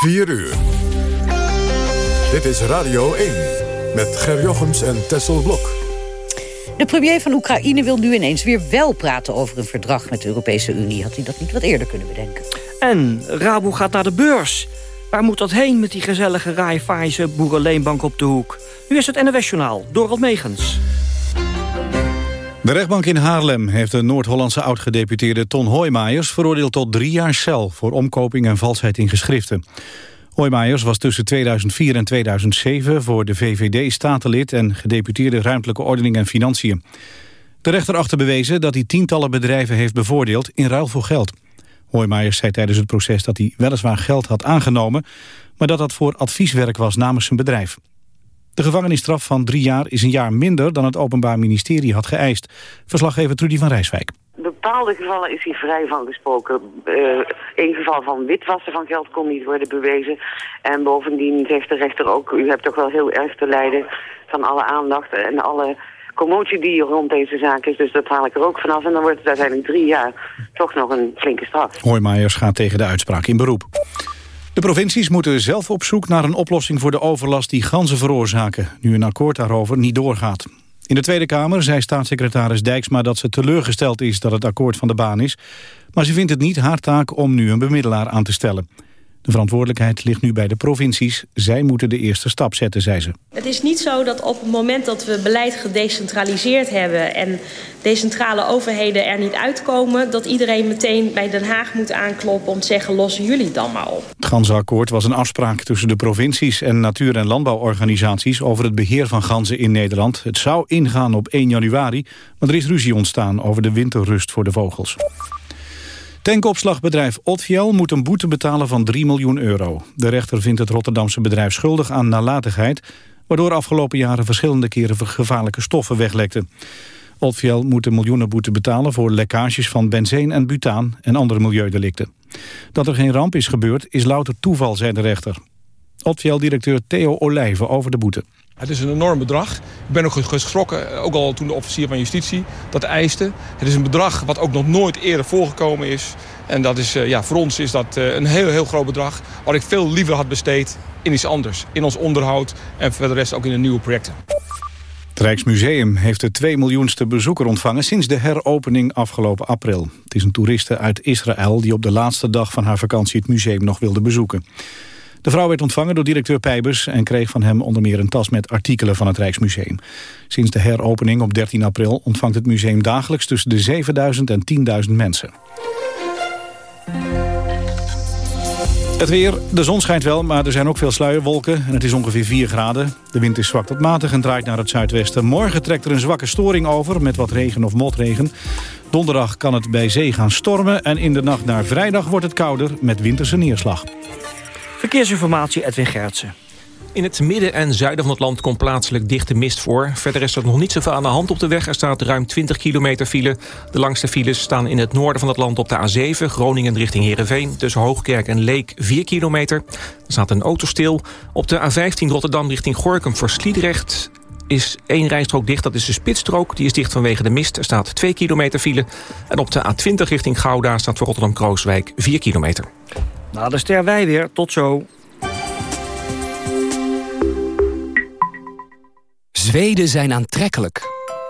4 uur. Dit is Radio 1 met Ger Jochems en Tessel Blok. De premier van Oekraïne wil nu ineens weer wel praten over een verdrag met de Europese Unie. Had hij dat niet wat eerder kunnen bedenken? En Rabo gaat naar de beurs. Waar moet dat heen met die gezellige Raiffeisen boerenleenbank op de hoek? Nu is het NOS Journaal, Dorald Megens. De rechtbank in Haarlem heeft de Noord-Hollandse oud-gedeputeerde Ton Hoijmaijers veroordeeld tot drie jaar cel voor omkoping en valsheid in geschriften. Hoijmaijers was tussen 2004 en 2007 voor de VVD statenlid en gedeputeerde ruimtelijke ordening en financiën. De rechter achter bewezen dat hij tientallen bedrijven heeft bevoordeeld in ruil voor geld. Hoijmaijers zei tijdens het proces dat hij weliswaar geld had aangenomen, maar dat dat voor advieswerk was namens zijn bedrijf. De gevangenisstraf van drie jaar is een jaar minder dan het Openbaar Ministerie had geëist. Verslaggever Trudy van Rijswijk. Bepaalde gevallen is hij vrij van gesproken. Uh, in geval van witwassen van geld kon niet worden bewezen. En bovendien zegt de rechter ook, u hebt toch wel heel erg te lijden van alle aandacht en alle commotie die rond deze zaak is. Dus dat haal ik er ook vanaf. En dan wordt het uiteindelijk drie jaar toch nog een flinke straf. Hoijmaiers gaat tegen de uitspraak in beroep. De provincies moeten zelf op zoek naar een oplossing voor de overlast die ganzen veroorzaken, nu een akkoord daarover niet doorgaat. In de Tweede Kamer zei staatssecretaris Dijksma dat ze teleurgesteld is dat het akkoord van de baan is, maar ze vindt het niet haar taak om nu een bemiddelaar aan te stellen. De verantwoordelijkheid ligt nu bij de provincies. Zij moeten de eerste stap zetten, zei ze. Het is niet zo dat op het moment dat we beleid gedecentraliseerd hebben... en decentrale overheden er niet uitkomen... dat iedereen meteen bij Den Haag moet aankloppen om te zeggen... lossen jullie dan maar op. Het ganzenakkoord was een afspraak tussen de provincies... en natuur- en landbouworganisaties over het beheer van ganzen in Nederland. Het zou ingaan op 1 januari, maar er is ruzie ontstaan... over de winterrust voor de vogels. Tankopslagbedrijf Otfiel moet een boete betalen van 3 miljoen euro. De rechter vindt het Rotterdamse bedrijf schuldig aan nalatigheid... waardoor afgelopen jaren verschillende keren gevaarlijke stoffen weglekten. Otfiel moet een miljoenenboete betalen voor lekkages van benzeen en butaan en andere milieudelicten. Dat er geen ramp is gebeurd is louter toeval, zei de rechter. Otfiel-directeur Theo Olijven over de boete. Het is een enorm bedrag. Ik ben ook geschrokken, ook al toen de officier van justitie dat eiste. Het is een bedrag wat ook nog nooit eerder voorgekomen is. En dat is, eh, ja, voor ons is dat eh, een heel, heel groot bedrag... wat ik veel liever had besteed in iets anders. In ons onderhoud en voor de rest ook in de nieuwe projecten. Het Rijksmuseum heeft de 2 miljoenste bezoeker ontvangen... sinds de heropening afgelopen april. Het is een toeriste uit Israël die op de laatste dag van haar vakantie... het museum nog wilde bezoeken. De vrouw werd ontvangen door directeur Pijbers... en kreeg van hem onder meer een tas met artikelen van het Rijksmuseum. Sinds de heropening op 13 april ontvangt het museum dagelijks... tussen de 7.000 en 10.000 mensen. Het weer, de zon schijnt wel, maar er zijn ook veel sluierwolken... en het is ongeveer 4 graden. De wind is zwak tot matig en draait naar het zuidwesten. Morgen trekt er een zwakke storing over met wat regen of motregen. Donderdag kan het bij zee gaan stormen... en in de nacht naar vrijdag wordt het kouder met winterse neerslag. Verkeersinformatie Edwin Gertsen. In het midden en zuiden van het land komt plaatselijk dichte mist voor. Verder is er nog niet zoveel aan de hand op de weg. Er staat ruim 20 kilometer file. De langste files staan in het noorden van het land op de A7... Groningen richting Heerenveen. Tussen Hoogkerk en Leek 4 kilometer. Er staat een auto stil. Op de A15 Rotterdam richting Gorkum voor Sliedrecht is één rijstrook dicht. Dat is de spitsstrook. Die is dicht vanwege de mist. Er staat 2 kilometer file. En op de A20 richting Gouda staat voor Rotterdam-Krooswijk 4 kilometer. Na de ster wij weer. Tot zo. Zweden zijn aantrekkelijk.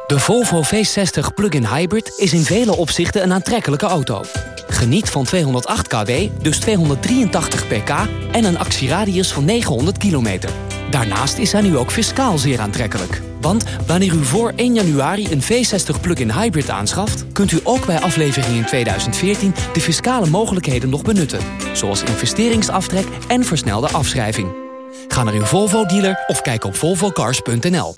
De Volvo V60 Plug-in Hybrid is in vele opzichten een aantrekkelijke auto. Geniet van 208 kW, dus 283 pk en een actieradius van 900 kilometer. Daarnaast is hij nu ook fiscaal zeer aantrekkelijk. Want wanneer u voor 1 januari een V60 plug-in hybrid aanschaft... kunt u ook bij aflevering in 2014 de fiscale mogelijkheden nog benutten. Zoals investeringsaftrek en versnelde afschrijving. Ga naar uw Volvo-dealer of kijk op volvocars.nl.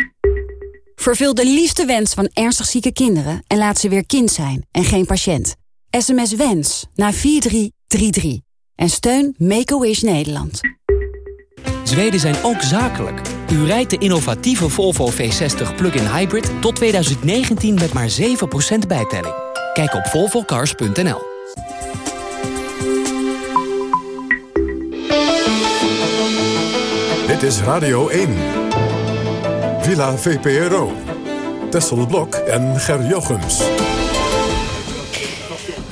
Vervul de liefste wens van ernstig zieke kinderen... en laat ze weer kind zijn en geen patiënt. SMS WENS naar 4333. En steun Make-A-Wish Nederland. Zweden zijn ook zakelijk. U rijdt de innovatieve Volvo V60 plug-in hybrid tot 2019 met maar 7% bijtelling. Kijk op volvocars.nl. Dit is Radio 1. Villa VPRO. Tessel Blok en Ger Jochems.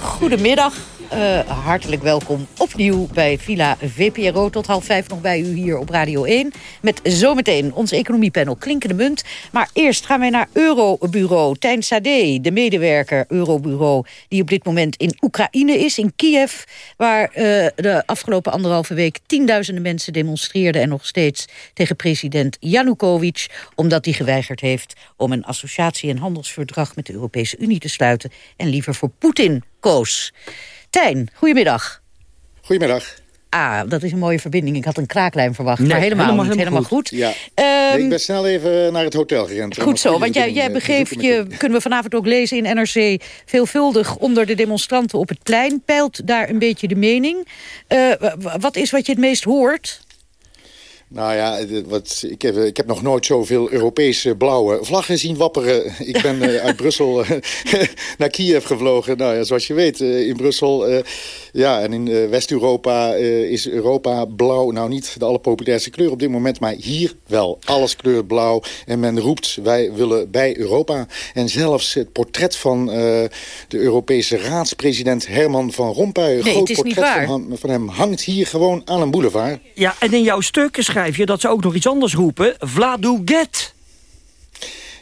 Goedemiddag. Uh, hartelijk welkom opnieuw bij Villa VPRO. Tot half vijf nog bij u hier op Radio 1. Met zometeen ons economiepanel Klinkende Munt. Maar eerst gaan wij naar Eurobureau. Tijn Sade, de medewerker Eurobureau... die op dit moment in Oekraïne is, in Kiev... waar uh, de afgelopen anderhalve week tienduizenden mensen demonstreerden... en nog steeds tegen president Janukovic... omdat hij geweigerd heeft om een associatie- en handelsverdrag... met de Europese Unie te sluiten... en liever voor Poetin koos. Tijn, goedemiddag. Goedemiddag. Ah, dat is een mooie verbinding. Ik had een kraaklijn verwacht, maar helemaal, helemaal niet. Helemaal goed. goed. Ja. Um, ik ben snel even naar het hotel gerend. Goed zo, want jij, jij begeeft je, kunnen we vanavond ook lezen in NRC... veelvuldig onder de demonstranten op het plein. Peilt daar een beetje de mening. Uh, wat is wat je het meest hoort? Nou ja, wat, ik, heb, ik heb nog nooit zoveel Europese blauwe vlaggen zien wapperen. Ik ben uh, uit Brussel naar Kiev gevlogen. Nou ja, zoals je weet, uh, in Brussel... Uh, ja, en in West-Europa is Europa blauw. Nou, niet de allerpopulairste kleur op dit moment, maar hier wel. Alles kleurt blauw. En men roept, wij willen bij Europa. En zelfs het portret van de Europese raadspresident Herman van Rompuy... Een nee, groot portret van, van, hem hangt hier gewoon aan een boulevard. Ja, en in jouw stuk schrijf je dat ze ook nog iets anders roepen. Vladu Get.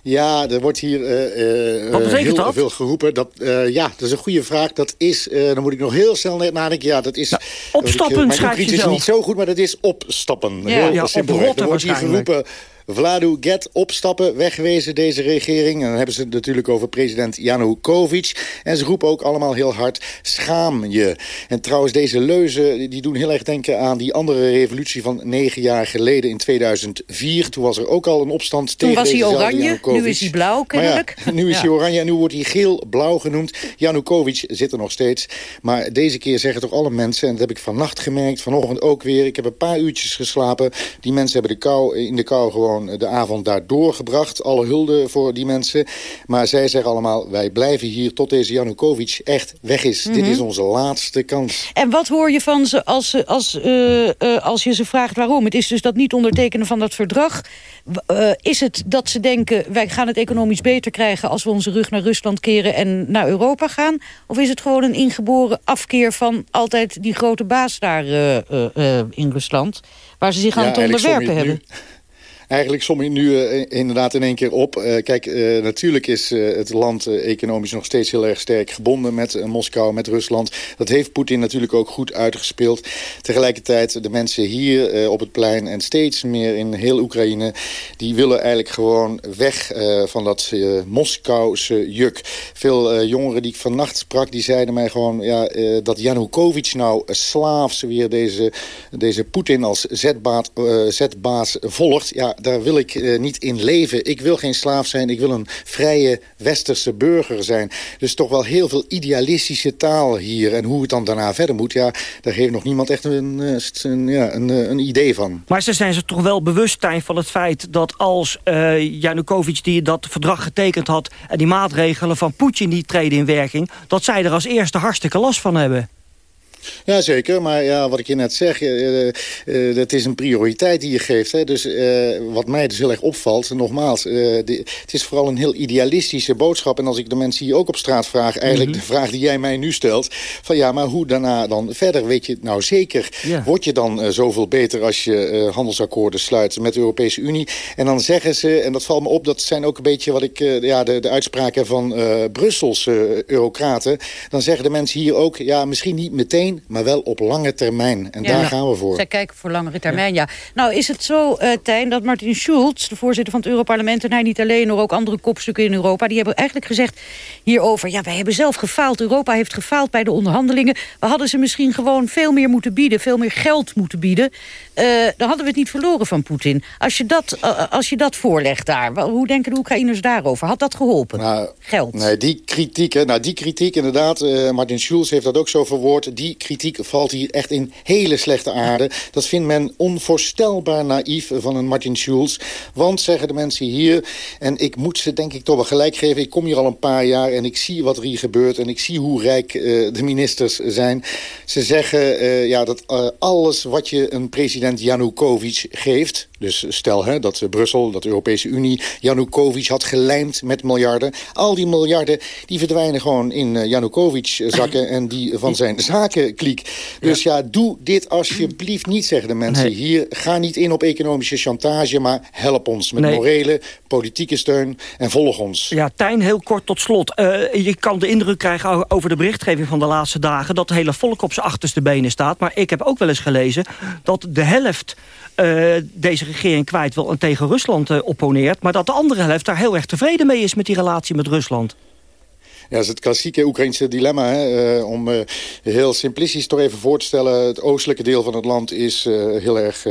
Ja, er wordt hier uh, Wat heel dat? veel geroepen. Dat, uh, ja, dat is een goede vraag. Dat is, uh, dan moet ik nog heel snel nadenken. Ja, dat is... Nou, opstappen schrijf je is niet zo goed, maar dat is opstappen. Ja, heel ja, simpel. Er wordt hier geroepen... Vladu Get opstappen, wegwezen deze regering. En dan hebben ze het natuurlijk over president Janukovic. En ze roepen ook allemaal heel hard, schaam je. En trouwens, deze leuzen die doen heel erg denken aan die andere revolutie van negen jaar geleden in 2004. Toen was er ook al een opstand Toen tegen was hij oranje, nu is hij blauw kennelijk. Ja, nu is hij oranje en nu wordt hij geel-blauw genoemd. Janukovic zit er nog steeds. Maar deze keer zeggen toch alle mensen, en dat heb ik vannacht gemerkt, vanochtend ook weer. Ik heb een paar uurtjes geslapen. Die mensen hebben de kou, in de kou gewoon de avond daar doorgebracht. Alle hulde voor die mensen. Maar zij zeggen allemaal, wij blijven hier tot deze Janukovic echt weg is. Dit is mhm. onze laatste kans. En wat hoor je van ze als, als, uh, als je ze vraagt waarom? Het is dus dat niet ondertekenen van dat verdrag. Uh, is het dat ze denken, wij gaan het economisch beter krijgen... als we onze rug naar Rusland keren en naar Europa gaan? Of is het gewoon een ingeboren afkeer van altijd die grote baas daar in Rusland... waar ze zich aan het onderwerpen hebben? Eigenlijk som je nu uh, inderdaad in één keer op. Uh, kijk, uh, natuurlijk is het land economisch nog steeds heel erg sterk gebonden met Moskou, met Rusland. Dat heeft Poetin natuurlijk ook goed uitgespeeld. Tegelijkertijd de mensen hier op het plein en steeds meer in heel Oekraïne... die willen eigenlijk gewoon weg van dat Moskouse juk. Veel jongeren die ik vannacht sprak, die zeiden mij gewoon... Ja, dat Janukovic nou slaafs weer deze, deze Poetin als zetbaas, zetbaas volgt... Ja, daar wil ik uh, niet in leven. Ik wil geen slaaf zijn, ik wil een vrije westerse burger zijn. Dus toch wel heel veel idealistische taal hier. En hoe het dan daarna verder moet, ja, daar heeft nog niemand echt een, eh, een, ja, een, eh, een idee van. Maar ze zijn zich toch wel bewust van het feit dat als uh, Janukovic die dat verdrag getekend had... en die maatregelen van Poetin die treden in werking... dat zij er als eerste hartstikke last van hebben. Ja, zeker. Maar ja, wat ik je net zeg, uh, uh, dat is een prioriteit die je geeft. Hè. Dus uh, wat mij dus heel erg opvalt, nogmaals, de, het is vooral een heel idealistische boodschap. En als ik de mensen hier ook op straat vraag, eigenlijk mhm. de vraag die jij mij nu stelt, van ja, maar hoe daarna dan verder? Weet je nou zeker, ja. word je dan zoveel beter als je handelsakkoorden sluit met de Europese Unie? En dan zeggen ze, en dat valt me op, dat zijn ook een beetje wat ik, ja, de, de uitspraken van Brusselse eurocraten. Dan zeggen de mensen hier ook, ja, misschien niet meteen maar wel op lange termijn. En daar gaan we voor. Zij kijken voor langere termijn, ja. Nou, is het zo, uh, Tijn, dat Martin Schulz, de voorzitter van het Europarlement... en hij niet alleen, maar ook andere kopstukken in Europa... die hebben eigenlijk gezegd hierover... ja, wij hebben zelf gefaald. Europa heeft gefaald bij de onderhandelingen. We hadden ze misschien gewoon veel meer moeten bieden. Veel meer geld moeten bieden. Uh, dan hadden we het niet verloren van Poetin. Als je dat, uh, als je dat voorlegt daar, hoe denken de Oekraïners daarover? Had dat geholpen? Nou, geld? Nee, die kritiek, hè, nou, die kritiek inderdaad... Martin Schulz heeft dat ook zo verwoord... die kritiek valt hier echt in hele slechte aarde. Dat vindt men onvoorstelbaar naïef van een Martin Schulz. Want, zeggen de mensen hier... en ik moet ze denk ik toch wel gelijk geven... ik kom hier al een paar jaar en ik zie wat er hier gebeurt... en ik zie hoe rijk uh, de ministers zijn. Ze zeggen uh, ja, dat uh, alles wat je een president Janukovic geeft... dus stel hè, dat Brussel, dat de Europese Unie... Janukovic had gelijmd met miljarden. Al die miljarden die verdwijnen gewoon in Janukovic zakken... en die van zijn Dus ja. ja, doe dit alsjeblieft niet, zeggen de mensen nee. hier. Ga niet in op economische chantage, maar help ons met nee. morele, politieke steun en volg ons. Ja, Tijn, heel kort tot slot. Uh, je kan de indruk krijgen over de berichtgeving van de laatste dagen... dat het hele volk op zijn achterste benen staat. Maar ik heb ook wel eens gelezen dat de helft uh, deze regering kwijt wil... en tegen Rusland uh, opponeert... maar dat de andere helft daar heel erg tevreden mee is... met die relatie met Rusland. Ja, dat is het klassieke Oekraïnse dilemma. Hè? Uh, om uh, heel simplistisch toch even voor te stellen... het oostelijke deel van het land is uh, heel erg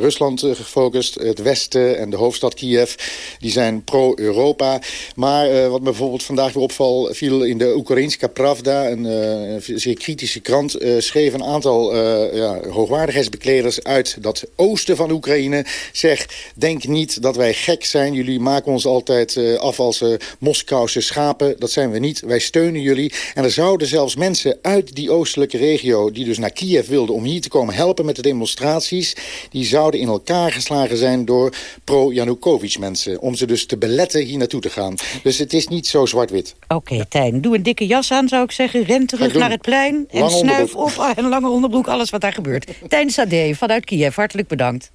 Rusland gefocust. Het westen en de hoofdstad Kiev die zijn pro-Europa. Maar wat me bijvoorbeeld vandaag weer opval... viel in de Oekraïnska Pravda, een zeer kritische krant... schreef een aantal ja, hoogwaardigheidsbekleders uit dat oosten van Oekraïne... zeg, denk niet dat wij gek zijn. Jullie maken ons altijd af als Moskouse schapen. Dat zijn we niet wij steunen jullie. En er zouden zelfs mensen uit die oostelijke regio... die dus naar Kiev wilden om hier te komen helpen met de demonstraties... die zouden in elkaar geslagen zijn door pro-Janukovic-mensen... om ze dus te beletten hier naartoe te gaan. Dus het is niet zo zwart-wit. Oké, okay, Tijn, doe een dikke jas aan, zou ik zeggen. Ren terug naar het plein en lange snuif op ah, en lange onderbroek, alles wat daar gebeurt. Tijn Sade vanuit Kiev, hartelijk bedankt.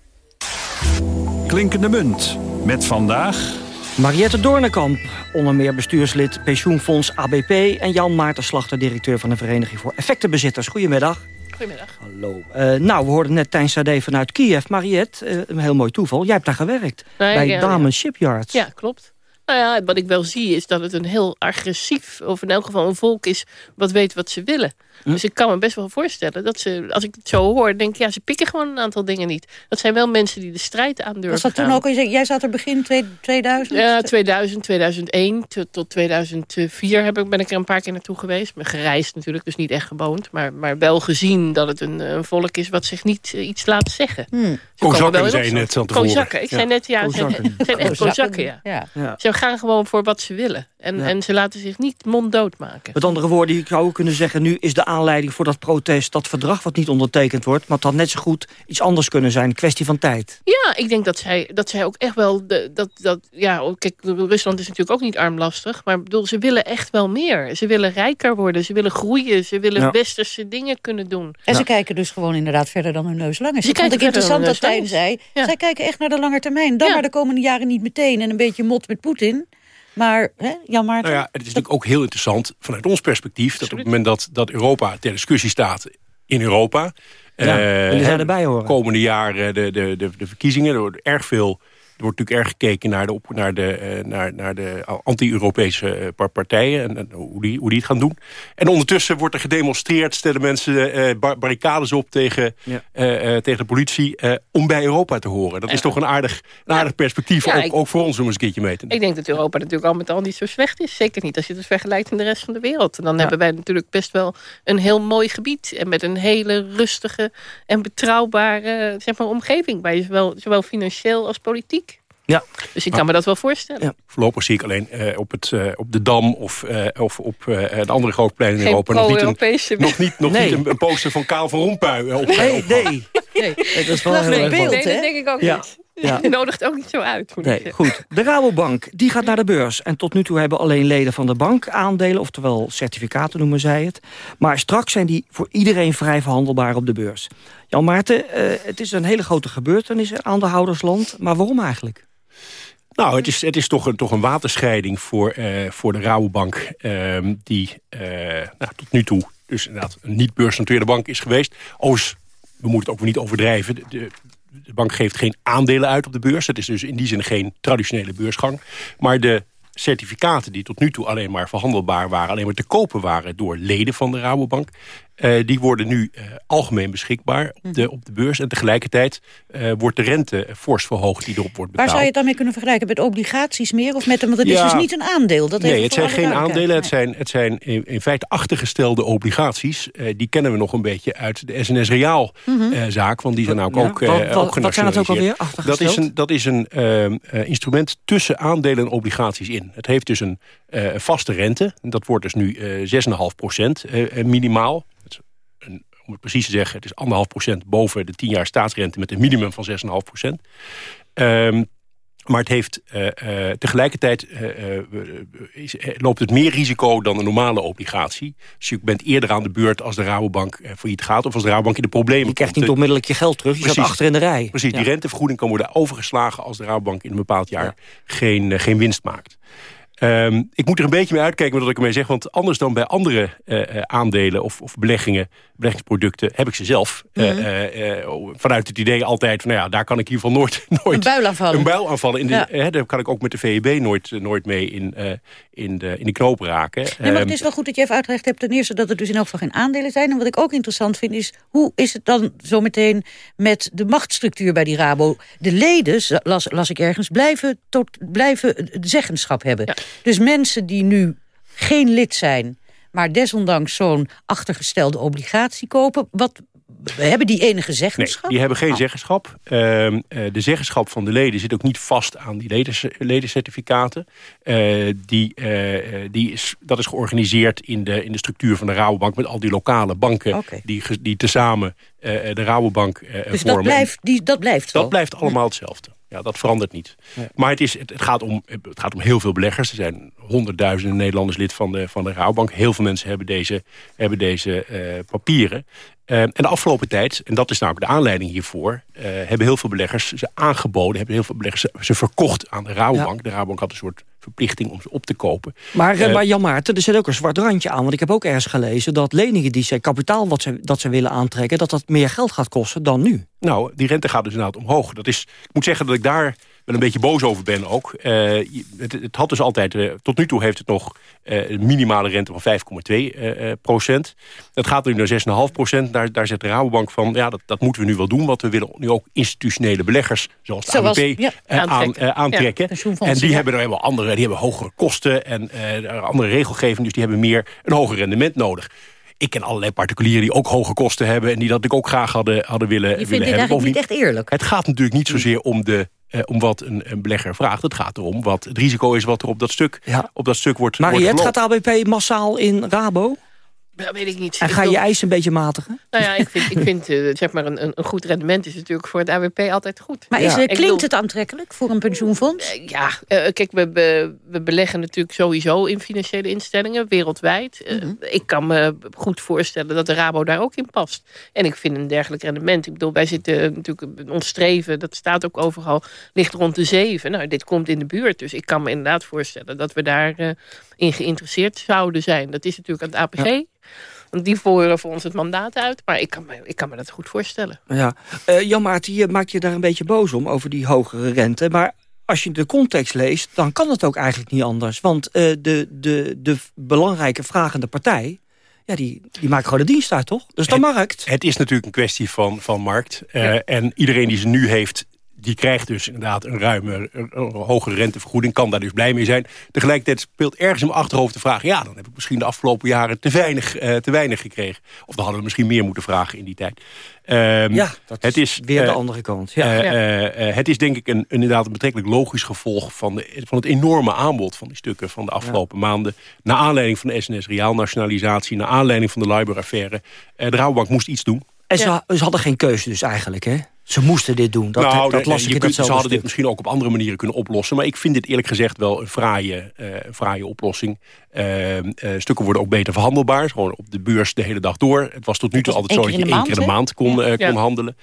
Klinkende munt, met vandaag... Mariette Doornekamp, onder meer bestuurslid pensioenfonds ABP... en Jan Maarten Slachter, directeur van de Vereniging voor Effectenbezitters. Goedemiddag. Goedemiddag. Hallo. Uh, nou, we hoorden net Tijn Sade vanuit Kiev. Mariette, uh, een heel mooi toeval. Jij hebt daar gewerkt, nee, bij ja, Damen Shipyards. Ja, klopt. Nou ja, wat ik wel zie is dat het een heel agressief... of in elk geval een volk is wat weet wat ze willen. Hm? Dus ik kan me best wel voorstellen dat ze, als ik het zo hoor, denk ik, ja, ze pikken gewoon een aantal dingen niet. Dat zijn wel mensen die de strijd aandurven. Was dat toen ook, jij zat er begin 2000? Ja, 2000, 2001 tot 2004 heb ik, ben ik er een paar keer naartoe geweest. Ben gereisd natuurlijk, dus niet echt gewoond. Maar, maar wel gezien dat het een, een volk is wat zich niet uh, iets laat zeggen. Hmm. Kozakken zei je net. Kozakken, ik ja. zei net, ja, het zijn, zijn echt kozakken, ja. Ja. ja. Gaan gewoon voor wat ze willen. En, ja. en ze laten zich niet monddood maken. Met andere woorden, je zou kunnen zeggen... nu is de aanleiding voor dat protest dat verdrag wat niet ondertekend wordt... maar het had net zo goed iets anders kunnen zijn. Een kwestie van tijd. Ja, ik denk dat zij, dat zij ook echt wel... De, dat, dat, ja, kijk, Rusland is natuurlijk ook niet armlastig... maar bedoel, ze willen echt wel meer. Ze willen rijker worden, ze willen groeien... ze willen ja. westerse dingen kunnen doen. En ze kijken dus gewoon inderdaad verder dan hun neus lang is. Ze vond ik interessant dat Tijn zei. Zij kijken echt naar de lange termijn. Dan maar de komende jaren niet meteen... en een beetje mot met Poetin... Maar, hè, Jan Maarten? Nou ja, het is natuurlijk ook heel interessant vanuit ons perspectief... dat op het moment dat, dat Europa ter discussie staat in Europa... Ja, uh, en erbij horen. komende jaren de, de, de, de verkiezingen... er wordt erg veel er wordt natuurlijk erg gekeken naar de, naar de, uh, naar, naar de anti-Europese uh, partijen... en, en hoe, die, hoe die het gaan doen. En ondertussen wordt er gedemonstreerd... stellen mensen uh, bar barricades op tegen, ja. tegen de politie... om bij Europa te horen. Dat is toch een aardig, een aardig perspectief, ook, ik, ook, voor ons om eens een keertje mee te nemen. Ik denk dat Europa natuurlijk al met al niet zo slecht is. Zeker niet als je het vergelijkt met de rest van de wereld. En dan hebben wij natuurlijk best wel een heel mooi gebied... en met een hele rustige en betrouwbare zeg maar, omgeving... waar je zowel, zowel financieel als politiek ja. Dus ik kan me dat wel voorstellen. Ja. Voorlopig zie ik alleen uh, op, het, uh, op de Dam of, uh, of op de andere grote pleinen in Europa... nog niet, een, nog niet, nog nee. niet een, poster van Kaal van Rompuy op, Nee, op, nee. Nee. Dat is wel een beeld, nee, dat denk ik ook ja. niet. Ja. Je nodigt ook niet zo uit. Moet nee, goed. De Rabobank die gaat naar de beurs. En tot nu toe hebben alleen leden van de bank aandelen... oftewel certificaten noemen zij het. Maar straks zijn die voor iedereen vrij verhandelbaar op de beurs. Jan Maarten, uh, het is een hele grote gebeurtenis in aandeelhoudersland. Maar waarom eigenlijk? Nou, het is, het is toch, een, toch een waterscheiding voor, uh, voor de Rabobank... Uh, die uh, nou, tot nu toe dus inderdaad een niet-beursgenoteerde bank is geweest. Overigens, we moeten het ook niet overdrijven... De, de, bank geeft geen aandelen uit op de beurs. Het is dus in die zin geen traditionele beursgang. Maar de certificaten die tot nu toe alleen maar verhandelbaar waren... alleen maar te kopen waren door leden van de Rabobank... Eh, die worden nu eh, algemeen beschikbaar op de, op de beurs. En tegelijkertijd eh, wordt de rente fors verhoogd die erop wordt betaald. Waar zou je het dan mee kunnen vergelijken? Met obligaties meer? Of met, want het is Ja. dus niet een aandeel. Dat nee, het zijn geen aandelen. Het zijn, het zijn in, in feite achtergestelde obligaties. Eh, die kennen we nog een beetje uit de SNS Reaal Mhm. eh, zaak. Want die zijn ook, Ja, ook, wat- ook wat- wat zijn het ook alweer. Dat is achtergesteld? een, dat is een ehm, eh, instrument tussen aandelen en obligaties in. Het heeft dus een eh, vaste rente. Dat wordt dus nu eh 6,5 procent eh, minimaal. Om het precies te zeggen, het is 1,5 procent boven de 10 jaar staatsrente... met een minimum van 6,5 procent. Ehm, maar het heeft eh, eh, tegelijkertijd eh, is- loopt het meer risico dan een normale obligatie. Dus je bent eerder aan de beurt als de Rabobank failliet gaat... of als de Rabobank in de problemen Je krijgt komt. niet onmiddellijk je geld terug. Je Precies. achter in de rij. Precies, Ja. die rentevergoeding kan worden overgeslagen... als de Rabobank in een bepaald jaar geen, geen winst maakt. Ehm, ik moet er een beetje mee uitkijken wat ik ermee zeg... want anders dan bij andere eh, eh, aandelen of, of beleggingen, beleggingsproducten... heb ik ze zelf eh, Mhm. eh, vanuit het idee altijd... van, nou ja, daar kan ik in ieder geval nooit, nooit Een buil aanvallen. een buil aanvallen. In de, Ja. daar kan ik ook met de VEB nooit, nooit mee in, in, de, in de knoop raken. Nee, maar het Ehm, is wel goed dat je even uitgelegd hebt... ten eerste dat het dus in elk geval geen aandelen zijn. En wat ik ook interessant vind is... hoe is het dan zometeen met de machtsstructuur bij die Rabo? De leden, las, las ik ergens, blijven, tot, blijven het zeggenschap hebben. Dus mensen die nu geen lid zijn... maar desondanks zo'n achtergestelde obligatie kopen... wat hebben die enige Nee, zeggenschap? die hebben geen Oh. zeggenschap. Ehm, eh, de zeggenschap van de leden zit ook niet vast aan die ledens- ledencertificaten. Eh, die, eh, die is, dat is georganiseerd in de, in de structuur van de Rabobank... met al die lokale banken die, die tezamen de Rabobank Dus vormen. dat blijft, die, dat blijft zo? Dat blijft allemaal hetzelfde. Ja, dat verandert niet. Maar het, is, het, gaat om, het gaat om heel veel beleggers. Er zijn honderdduizenden Nederlanders lid van de, van de Rabobank. Heel veel mensen hebben deze, hebben deze papieren. Eh, en de afgelopen tijd, en dat is namelijk de aanleiding hiervoor... eh, hebben heel veel beleggers ze aangeboden... hebben heel veel beleggers ze, ze verkocht aan de Rabobank. De Rabobank had een soort verplichting om ze op te kopen. Maar, eh, Eh, maar Jan Maarten, er zit ook een zwart randje aan. Want ik heb ook ergens gelezen dat leningen die ze kapitaal wat ze, dat ze willen aantrekken... dat dat meer geld gaat kosten dan nu. Nou, die rente gaat dus inderdaad omhoog. Dat is, ik moet zeggen dat ik daar wel een beetje boos over ben ook. Eh, het, het had dus altijd, eh, tot nu toe heeft het nog eh, een minimale rente van 5,2 eh, eh, procent. Dat gaat nu naar 6,5 procent. Daar, daar zet de Rabobank van, ja, dat, dat moeten we nu wel doen. Want we willen nu ook institutionele beleggers, zoals de Zoals- ABP, ja, aan, aantrekken. aantrekken. Ja, en die ja. hebben er helemaal andere, die hebben hogere kosten en andere regelgeving. Dus die hebben meer een hoger rendement nodig. Ik ken allerlei particulieren die ook hoge kosten hebben... en die dat ik ook graag hadden, hadden willen, Je willen vindt dit hebben. eigenlijk niet echt eerlijk? het gaat natuurlijk niet zozeer om, de, eh, om wat een, een belegger vraagt. Het gaat erom wat het risico is wat er op dat stuk, op dat stuk wordt, wordt Mariette, gaat ABP massaal in Rabo? Dat weet ik niet. En Ik ga je eisen een beetje matigen? Nou ja, ik vind, ik vind eh, zeg maar een, een- een goed rendement is natuurlijk voor het AWP altijd goed. Maar is, Ja. eh, klinkt bedoel, het aantrekkelijk voor een pensioenfonds? Ja, eh, kijk, we, we, we beleggen natuurlijk sowieso in financiële instellingen wereldwijd. Mhm. Ik kan me goed voorstellen dat de Rabo daar ook in past. En ik vind een dergelijk rendement. Ik bedoel, wij zitten natuurlijk, ons streven, dat staat ook overal, ligt rond de zeven. Nou, dit komt in de buurt. Dus ik kan me inderdaad voorstellen dat we daarin in geïnteresseerd zouden zijn. Dat is natuurlijk aan het APG. Want die voeren voor ons het mandaat uit. Maar ik kan me, ik kan me dat goed voorstellen. Ja. Eh, Jan Maarten, je maakt je daar een beetje boos om over die hogere rente. Maar als je de context leest, dan kan het ook eigenlijk niet anders. Want eh, de, de, de belangrijke vragende partij... Ja, die, die maakt gewoon de dienst uit, toch? Dus de markt. Het is natuurlijk een kwestie van, van markt. Eh, En iedereen die ze nu heeft, die krijgt dus inderdaad een ruime, een, hogere rentevergoeding. Kan daar dus blij mee zijn. Tegelijkertijd speelt ergens in mijn achterhoofd de vraag... ja, dan heb ik misschien de afgelopen jaren te weinig, eh, te weinig gekregen. Of dan hadden we misschien meer moeten vragen in die tijd. Ehm, Ja, dat het is weer de eh, andere kant. Ja. eh, Ja. eh, eh, het is denk ik een, inderdaad een betrekkelijk logisch gevolg... van, de, van het enorme aanbod van die stukken van de afgelopen maanden. Naar aanleiding van de SNS Reaalnationalisatie... naar aanleiding van de Libor-affaire. Eh, de Rabobank moest iets doen. En ze, ze hadden geen keuze dus eigenlijk, hè? Ze moesten dit doen. Dat, nou, dat las ik kunt- ze hadden dit misschien ook op andere manieren kunnen oplossen. Maar ik vind dit eerlijk gezegd wel een fraaie, eh, fraaie oplossing. Eh, eh, stukken worden ook beter verhandelbaar. Gewoon op de beurs de hele dag door. Het was tot nu toe altijd zo één dat je één keer in de maand, kon, hè? eh, kon Ja. handelen.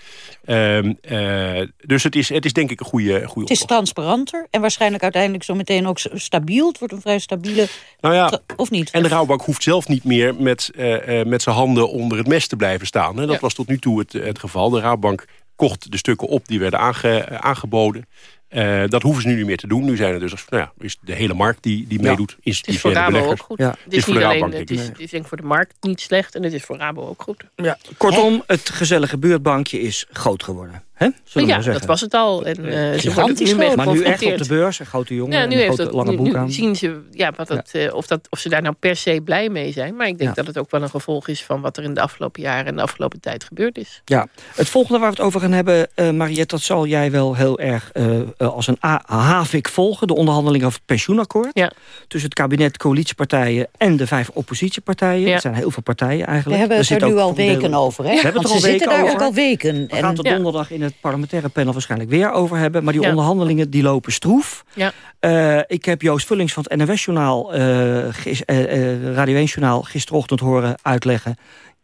Ehm, eh, dus het is, het is denk ik een goede, goede Het oplossing. is transparanter en waarschijnlijk uiteindelijk zo meteen ook stabiel. Het wordt een vrij stabiele... Nou ja, of niet? En de Rabobank hoeft zelf niet meer met, eh, eh, met zijn handen onder het mes te blijven staan. Hè. Dat Ja. was tot nu toe het, het geval. De Rabobank kocht de stukken op die werden aange- eh, aangeboden. Uh, dat hoeven ze nu niet meer te doen. Nu zijn er dus nou ja, is de hele markt die, die meedoet. Ja. Het is voor Rabo ook goed. Ja. Het is, niet alleen, het is, het is denk ik voor de markt niet slecht en het is voor Rabo ook goed. Ja. Kortom, het gezellige buurtbankje is groot geworden. Hè? Zullen ja, dat was het al. En, uh, ze worden nu mee maar nu echt op de beurs, een grote jongen, ja, nu heeft het, lange boek aan. zien ze ja, wat het, uh, of, dat, of ze daar nou per se blij mee zijn. Maar ik denk dat het ook wel een gevolg is van wat er in de afgelopen jaren en de afgelopen tijd gebeurd is. Ja, het volgende waar we het over gaan hebben, uh, Mariette, dat zal jij wel heel erg als een havik volgen. De onderhandelingen over het pensioenakkoord. Ja. Tussen het kabinet, coalitiepartijen en de vijf oppositiepartijen. Ja. Er zijn heel veel partijen eigenlijk. We hebben het er nu al weken over. Hè? We hebben het er al weken over. ook al weken. We gaan het donderdag in het parlementaire panel waarschijnlijk weer over hebben. Maar die onderhandelingen die lopen stroef. Ja. Uh, ik heb Joost Vullings van het NOS-journaal, uh, uh, Radio 1-journaal... gisterochtend horen uitleggen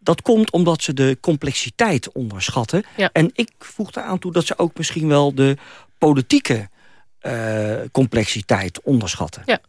dat komt omdat ze de complexiteit onderschatten. Ja. En ik voeg eraan toe dat ze ook misschien wel de politieke uh, complexiteit onderschatten. Ja.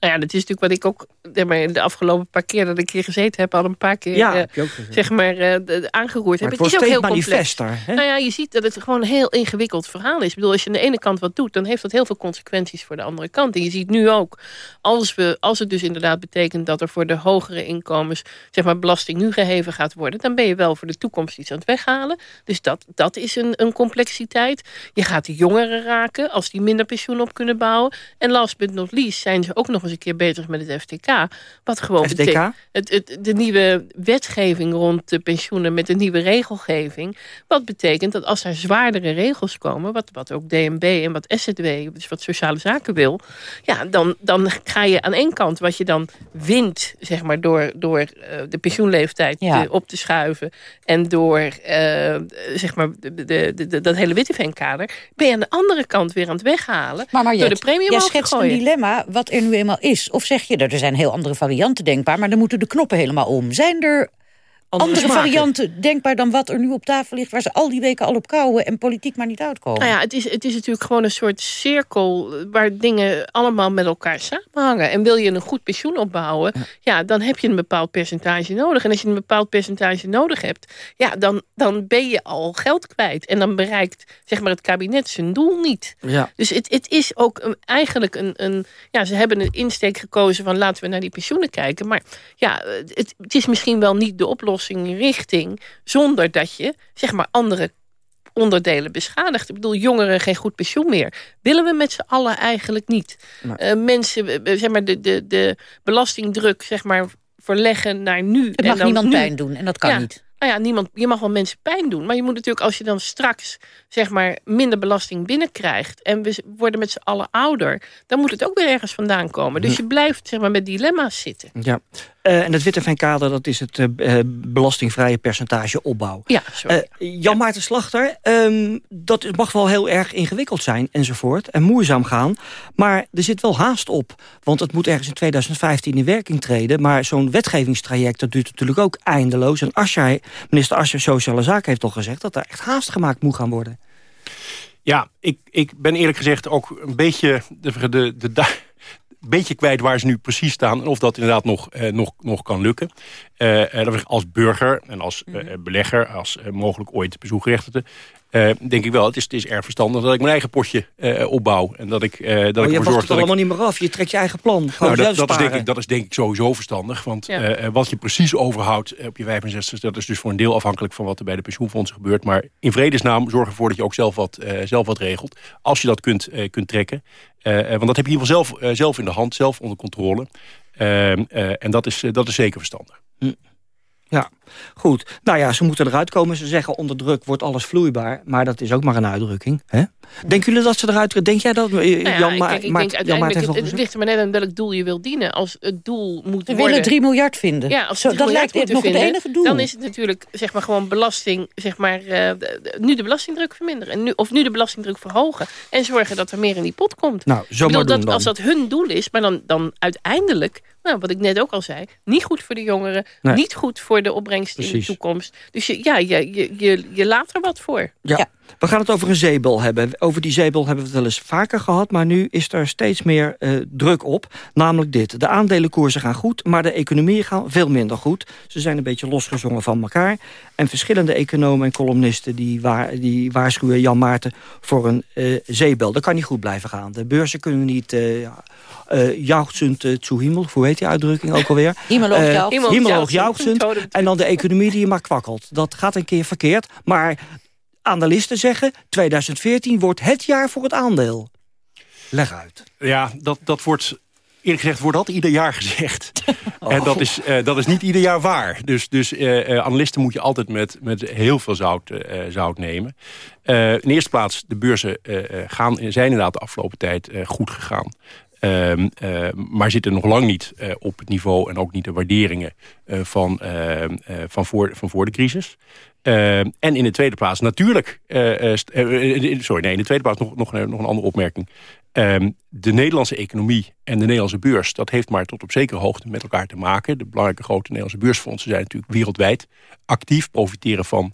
Nou ja, dat is natuurlijk wat ik ook de afgelopen paar keer dat ik hier gezeten heb... al een paar keer ja, uh, zeg maar, uh, aangeroerd maar heb. Het, is ook heel complex. Hè? Nou ja, je ziet dat het gewoon een heel ingewikkeld verhaal is. Ik bedoel, als je aan de ene kant wat doet... dan heeft dat heel veel consequenties voor de andere kant. En je ziet nu ook, als, we, als het dus inderdaad betekent... dat er voor de hogere inkomens zeg maar, belasting nu geheven gaat worden... dan ben je wel voor de toekomst iets aan het weghalen. Dus dat, dat is een, een complexiteit. Je gaat de jongeren raken als die minder pensioen op kunnen bouwen. En last but not least zijn ze ook nog eens een keer bezig met het FTK. Wat gewoon betekent het, het, de nieuwe wetgeving rond de pensioenen met de nieuwe regelgeving. Wat betekent dat als er zwaardere regels komen, wat, wat ook DNB en wat SZW, dus wat sociale zaken wil, ja, dan, dan ga je aan één kant wat je dan wint, zeg maar, door, door uh, de pensioenleeftijd ja. te, op te schuiven en door uh, zeg maar de, de, de, dat hele Witteveen-kader, ben je aan de andere kant weer aan het weghalen maar Mariette, door de premie jij schetst een dilemma wat er nu eenmaal is. Of zeg je, er zijn heel andere varianten denkbaar... maar dan moeten de knoppen helemaal om. Zijn er andere, andere varianten denkbaar dan wat er nu op tafel ligt... waar ze al die weken al op kouwen en politiek maar niet uitkomen? Nou ja, het is, het is natuurlijk gewoon een soort cirkel... waar dingen allemaal met elkaar samenhangen. En wil je een goed pensioen opbouwen... Ja. ja. dan heb je een bepaald percentage nodig. En als je een bepaald percentage nodig hebt... ja, dan, dan ben je al geld kwijt. En dan bereikt zeg maar, het kabinet zijn doel niet. Ja. Dus het, het is ook een, eigenlijk een, een... ja, ze hebben een insteek gekozen van... laten we naar die pensioenen kijken. Maar ja, het, het is misschien wel niet de oplossing richting... zonder dat je zeg maar andere onderdelen beschadigt. Ik bedoel, jongeren geen goed pensioen meer. Willen we met z'n allen eigenlijk niet. Uh, mensen, zeg maar, de, de, de belastingdruk zeg maar, verleggen naar nu. Het mag en dan niemand nu. pijn doen en dat kan ja. niet. Nou ja, niemand, je mag wel mensen pijn doen. Maar je moet natuurlijk, als je dan straks zeg maar, minder belasting binnenkrijgt... en we worden met z'n allen ouder... dan moet het ook weer ergens vandaan komen. Dus je blijft zeg maar, met dilemma's zitten. Ja. Uh, en het Witteveen-kader, dat is het uh, belastingvrije percentage opbouw. Ja, sorry. Uh, Jan Maarten Slachter, um, dat mag wel heel erg ingewikkeld zijn enzovoort. En moeizaam gaan. Maar er zit wel haast op. Want het moet ergens in 2015 in werking treden. Maar zo'n wetgevingstraject, dat duurt natuurlijk ook eindeloos. En Asscher, minister Asscher Sociale Zaken heeft toch gezegd... dat er echt haast gemaakt moet gaan worden. Ja, ik, ik ben eerlijk gezegd ook een beetje... de, de, de beetje kwijt waar ze nu precies staan... en of dat inderdaad nog, eh, nog, nog kan lukken. Uh, als burger en als uh, belegger, als uh, mogelijk ooit bezoekgerechtigde... denk ik wel, het is, het is erg verstandig dat ik mijn eigen potje opbouw. En dat ik, dat oh, ik je ervoor zorg het allemaal niet meer af, je trekt je eigen plan. Nou, dat, dat, is denk ik, dat is denk ik sowieso verstandig. Want ja. wat je precies overhoudt op je 65 dat is dus voor een deel afhankelijk van wat er bij de pensioenfondsen gebeurt. Maar in vredesnaam zorg ervoor dat je ook zelf wat, zelf wat regelt. Als je dat kunt, kunt trekken. Want dat heb je in ieder geval zelf, zelf in de hand, zelf onder controle. en dat is, dat is zeker verstandig. Hm. Ja, goed. Nou ja, ze moeten eruit komen. Ze zeggen onder druk wordt alles vloeibaar. Maar dat is ook maar een uitdrukking. Hè? Denken jullie dat ze eruit... Denk jij dat? Nou ja, Jan, Ma kijk, ik Maart, denk Jan het, het ligt er maar net aan welk doel je wil dienen. Als het doel moet We worden... willen 3 miljard vinden. Ja, als Zo, dat 3 lijkt miljard nog het enige doel. Dan is het natuurlijk zeg maar, gewoon belasting... Zeg maar, uh, de, nu de belastingdruk verminderen. En nu, of nu de belastingdruk verhogen. En zorgen dat er meer in die pot komt. Nou, zo maar doen dat, dan. Als dat hun doel is, maar dan, dan uiteindelijk... Nou, wat ik net ook al zei, niet goed voor de jongeren. Nee. Niet goed voor de opbrengst in de toekomst. Dus je, ja, je, je, je, je laat er wat voor. Ja. Ja. We gaan het over een zeebel hebben. Over die zeebel hebben we het wel eens vaker gehad... maar nu is er steeds meer uh, druk op. Namelijk dit. De aandelenkoersen gaan goed, maar de economieën gaan veel minder goed. Ze zijn een beetje losgezongen van elkaar. En verschillende economen en columnisten... die, waar, die waarschuwen Jan Maarten voor een uh, zeebel. Dat kan niet goed blijven gaan. De beurzen kunnen niet... Uh, uh, jauchzend uh, zu Himmel, hoe heet die uitdrukking ook alweer? Himmelhoog jauchzend. En dan de economie die maar kwakkelt. Dat gaat een keer verkeerd. Maar analisten zeggen... 2014 wordt het jaar voor het aandeel. Leg uit. Ja, dat, dat wordt... Eerlijk gezegd wordt dat ieder jaar gezegd. oh. En dat is, uh, dat is niet ieder jaar waar. Dus, dus uh, uh, analisten moet je altijd met, met heel veel zout, zout nemen. in de eerste plaats, de beurzen gaan, zijn inderdaad de afgelopen tijd goed gegaan. Uh, uh, maar zitten nog lang niet uh, op het niveau en ook niet de waarderingen van, van, voor, van voor de crisis. en in de tweede plaats natuurlijk... sorry, nee, in de tweede plaats nog, nog, nog een andere opmerking. De Nederlandse economie en de Nederlandse beurs... dat heeft maar tot op zekere hoogte met elkaar te maken. De belangrijke grote Nederlandse beursfondsen zijn natuurlijk wereldwijd actief... profiteren van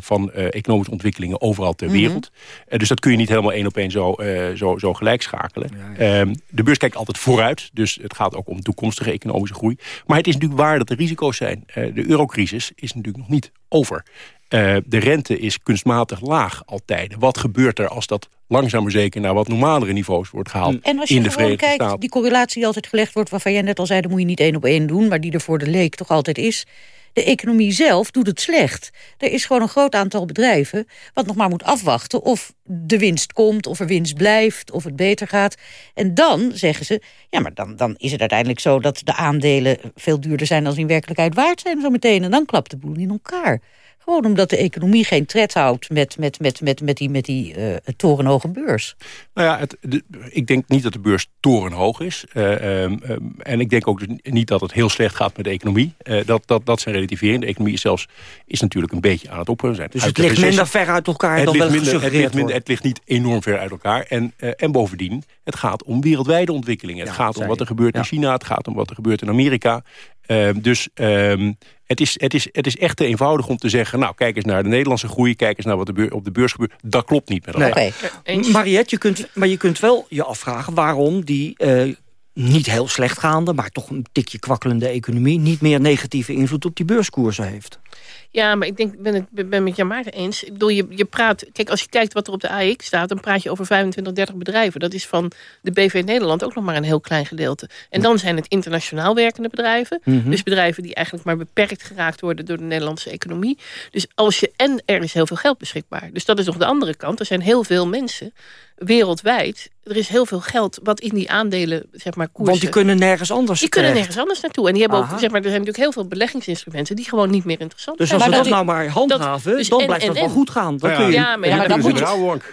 van uh, economische ontwikkelingen overal ter wereld. Mm -hmm. uh, dus dat kun je niet helemaal één op één zo, zo, zo gelijk schakelen. Ja, ja. Um, de beurs kijkt altijd vooruit, dus het gaat ook om toekomstige economische groei. Maar het is natuurlijk waar dat er risico's zijn. de eurocrisis is natuurlijk nog niet over. de rente is kunstmatig laag altijd. Wat gebeurt er als dat langzaam maar zeker naar wat normalere niveaus wordt gehaald en als je in de Verenigde kijkt, Staten? die correlatie die altijd gelegd wordt... waarvan jij net al zei, dat moet je niet één op één doen... maar die er voor de leek toch altijd is de economie zelf doet het slecht. Er is gewoon een groot aantal bedrijven... wat nog maar moet afwachten of de winst komt... of er winst blijft, of het beter gaat. En dan zeggen ze... ja, maar dan, dan is het uiteindelijk zo... dat de aandelen veel duurder zijn dan ze in werkelijkheid waard zijn... zo meteen. En dan klapt de boel in elkaar. Gewoon omdat de economie geen tred houdt met, met, met, met, met die, met die uh, torenhoge beurs. Nou ja, het, de, ik denk niet dat de beurs torenhoog is. Uh, um, um, en ik denk ook niet dat het heel slecht gaat met de economie. Uh, dat, dat, dat zijn relativering. De economie is zelfs is natuurlijk een beetje aan het opruimen. Dus het ligt minder ver uit elkaar het dan ligt wel minder, het, ligt minder, het ligt niet enorm ver uit elkaar. En, en bovendien, het gaat om wereldwijde ontwikkelingen. Het ja, gaat om wat er gebeurt ja. in China. Het gaat om wat er gebeurt in Amerika. Uh, dus um, het, is, het, is, het is echt te eenvoudig om te zeggen... nou, kijk eens naar de Nederlandse groei... kijk eens naar wat er op de beurs gebeurt. Dat klopt niet met elkaar. Nee. Okay. Mariette, je kunt, maar je kunt wel je afvragen... waarom die uh, niet heel slecht gaande... maar toch een tikje kwakkelende economie... niet meer negatieve invloed op die beurskoersen heeft. Ja, maar ik denk, ben het ben met Jan Maarten eens. Ik bedoel, je, je praat, kijk, als je kijkt wat er op de AX staat, dan praat je over 25, 30 bedrijven. Dat is van de BV Nederland ook nog maar een heel klein gedeelte. En dan zijn het internationaal werkende bedrijven. Mm -hmm. Dus bedrijven die eigenlijk maar beperkt geraakt worden door de Nederlandse economie. Dus als je, en er is heel veel geld beschikbaar. Dus dat is nog de andere kant. Er zijn heel veel mensen wereldwijd. Er is heel veel geld wat in die aandelen, zeg maar, koersen... Want die kunnen nergens anders Die kunnen nergens anders naartoe. En die hebben Aha. ook, zeg maar, er zijn natuurlijk heel veel beleggingsinstrumenten... die gewoon niet meer interessant dus zijn. Dus als we dat, nou maar handhaven, dat, dus dan en, blijft en, dat wel goed gaan. Dan ja, kun je, ja, maar, ja, maar, dan moet je,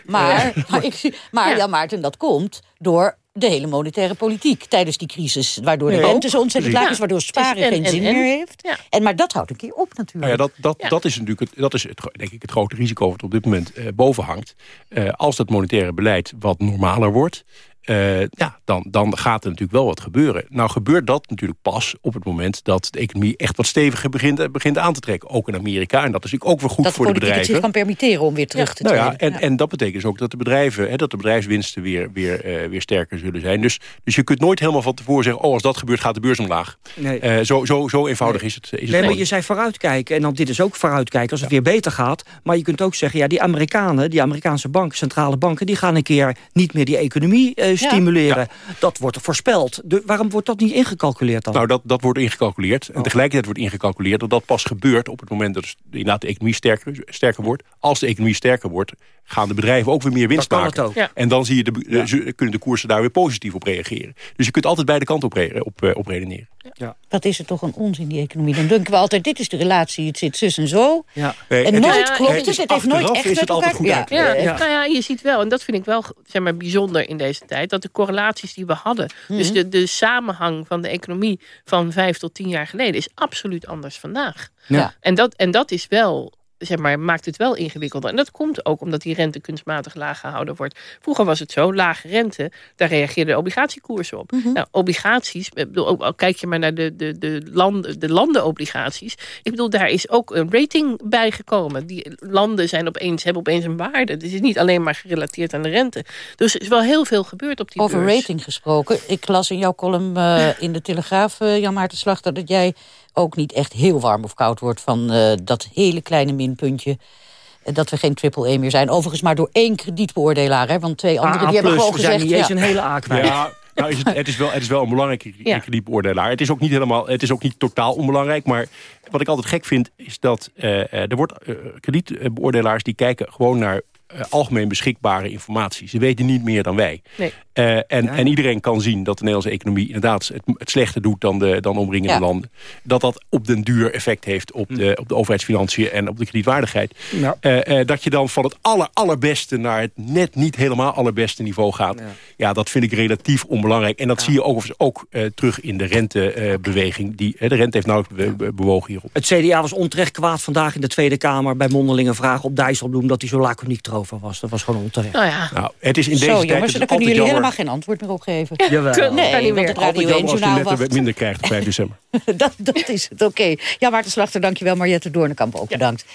maar, maar, ik, maar ja. ja, Maarten, dat komt door de hele monetaire politiek tijdens die crisis. Waardoor de rente zo ontzettend laag is, waardoor sparen geen zin meer heeft. En, maar dat houdt een keer op natuurlijk. Nou ja, dat, dat, dat is natuurlijk het, dat is het, denk ik, het grote risico wat op dit moment uh, boven hangt. Uh, als dat monetaire beleid wat normaler wordt... Uh, ja, dan, dan gaat er natuurlijk wel wat gebeuren. Nou gebeurt dat natuurlijk pas op het moment dat de economie echt wat steviger begint, begint aan te trekken. Ook in Amerika. En dat is natuurlijk ook weer goed dat voor de bedrijven. Dat zich kan permitteren om weer terug ja. te nou ja, en, en dat betekent dus ook dat de bedrijven, hè, dat de bedrijfswinsten weer, weer, uh, weer sterker zullen zijn. Dus, dus je kunt nooit helemaal van tevoren zeggen, oh als dat gebeurt gaat de beurs omlaag. Nee. Uh, zo, zo, zo eenvoudig nee. is het. Is nee, het maar je zei vooruitkijken. En dan dit is ook vooruitkijken als het ja. weer beter gaat. Maar je kunt ook zeggen, ja die Amerikanen, die Amerikaanse banken, centrale banken, die gaan een keer niet meer die economie stimuleren. Ja. Dat wordt voorspeld. De, waarom wordt dat niet ingecalculeerd dan? Nou, dat, dat wordt ingecalculeerd. En tegelijkertijd wordt ingecalculeerd dat dat pas gebeurt... op het moment dat inderdaad de economie sterker, sterker wordt. Als de economie sterker wordt, gaan de bedrijven ook weer meer winst maken. Ja. En dan zie je de, de, kunnen de koersen daar weer positief op reageren. Dus je kunt altijd beide kanten op, op, op redeneren. Ja. Dat is het toch een onzin, die economie. Dan denken we altijd, dit is de relatie, het zit zus en zo. Ja. Nee, en nooit klopt het, het, het heeft nooit echt is het altijd goed ja. Ja. ja. Nou ja, je ziet wel, en dat vind ik wel zeg maar, bijzonder in deze tijd... dat de correlaties die we hadden... Mm -hmm. dus de, de samenhang van de economie van vijf tot tien jaar geleden... is absoluut anders vandaag. Ja. En, dat, en dat is wel zeg maar, maakt het wel ingewikkelder. En dat komt ook omdat die rente kunstmatig laag gehouden wordt. Vroeger was het zo, lage rente, daar reageerden obligatiekoersen op. Mhm. Nou, obligaties, ik bedoel, kijk je maar naar de, de, de, landen, de landenobligaties. Ik bedoel, daar is ook een rating bij gekomen. Die landen zijn opeens, hebben opeens een waarde. Het is niet alleen maar gerelateerd aan de rente. Dus er is wel heel veel gebeurd op die Over beurs. rating gesproken. Ik las in jouw column eh, in de Telegraaf, eh, Jan Maarten Slachter... dat jij ook niet echt heel warm of koud wordt van eh, dat hele kleine minpuntje... eh, dat we geen triple-E meer zijn. Overigens maar door één kredietbeoordelaar. Hè, want twee anderen die hebben gewoon gezegd... niet eens ja. een hele A kwijt. Ja, nou is het, het, is wel, het is wel een belangrijke Ja. kredietbeoordelaar. Het is ook niet helemaal, het is ook niet totaal onbelangrijk. Maar wat ik altijd gek vind, is dat eh, eh, er wordt kredietbeoordelaars die kijken gewoon naar algemeen beschikbare informatie. Ze weten niet meer dan wij. Nee. Eh, en, en iedereen kan zien dat de Nederlandse economie inderdaad het, het slechter doet dan de dan omringende Ja. landen. Dat dat op den duur effect heeft op de, op de overheidsfinanciën en op de kredietwaardigheid. Ja. Eh, eh, dat je dan van het aller, allerbeste naar het net niet helemaal allerbeste niveau gaat. Ja, dat vind ik relatief onbelangrijk. En dat zie je overigens ook eh, terug in de rentebeweging. die eh, de rente heeft nauwelijks be- be- bewogen hierop. Het CDA was onterecht kwaad vandaag in de Tweede Kamer... bij mondelinge vragen op Dijsselbloem dat hij zo laconiek erover was. Dat was gewoon onterecht. Nou ja, Nou, het is in deze Zo tijd jongens, daar kunnen jullie jammer, helemaal geen antwoord meer op geven. Jawel. Nee, niet want het altijd Radio jammer als de 1-journaal netten wacht. minder krijgt op 5 december. dat, dat is het, oké. Ja, Maarten Slachter, dankjewel. Mariette Doornekamp ook bedankt.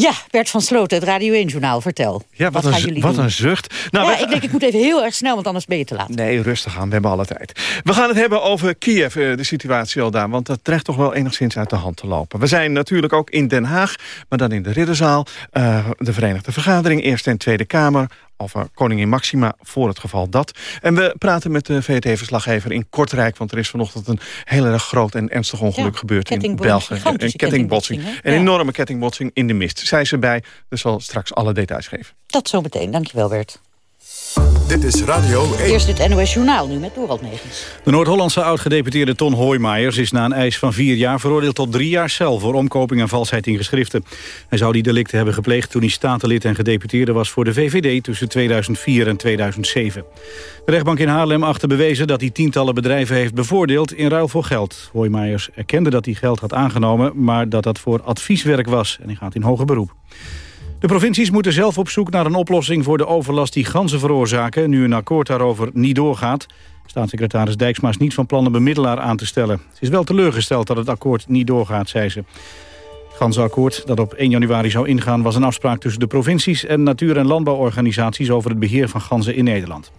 Ja, Bert van Sloten, het Radio 1-journaal, vertel. Ja, wat, gaan een, jullie wat doen? een zucht. Nou, ja, ik denk, ik moet even heel erg snel, want anders ben je te laat. Nee, rustig aan. We hebben alle tijd. We gaan het hebben over Kiev, eh, de situatie al daar. Want dat dreigt toch wel enigszins uit de hand te lopen. We zijn natuurlijk ook in Den Haag, maar dan in de Ridderzaal. eh, de Verenigde Vergadering, Eerste en Tweede Kamer. Over koningin Maxima, voor het geval dat. En we praten met de VRT-verslaggever in Kortrijk... want er is vanochtend een heel erg groot en ernstig ongeluk Ja, gebeurd in België. Een kettingbotsing. Een? Ja. enorme kettingbotsing in de mist. Zij is erbij, dus zal straks alle details geven. Dat zometeen, dankjewel Bert. Dit is Radio 1. Eerst het NOS Journaal, nu met Dorald Negens. De Noord-Hollandse oud-gedeputeerde Ton Hoijmaijers is na een eis van vier jaar veroordeeld tot drie jaar cel voor omkoping en valsheid in geschriften. Hij zou die delicten hebben gepleegd toen hij statenlid en gedeputeerde was voor de VVD tussen 2004 en 2007. De rechtbank in Haarlem achtte bewezen dat hij tientallen bedrijven heeft bevoordeeld in ruil voor geld. Hoijmaijers erkende dat hij geld had aangenomen, maar dat dat voor advieswerk was en hij gaat in hoger beroep. De provincies moeten zelf op zoek naar een oplossing voor de overlast die ganzen veroorzaken... nu een akkoord daarover niet doorgaat. Staatssecretaris Dijksma is niet van plan een bemiddelaar aan te stellen. Ze is wel teleurgesteld dat het akkoord niet doorgaat, zei ze. Het ganzenakkoord dat op 1 januari zou ingaan... was een afspraak tussen de provincies en natuur- en landbouworganisaties... over het beheer van ganzen in Nederland.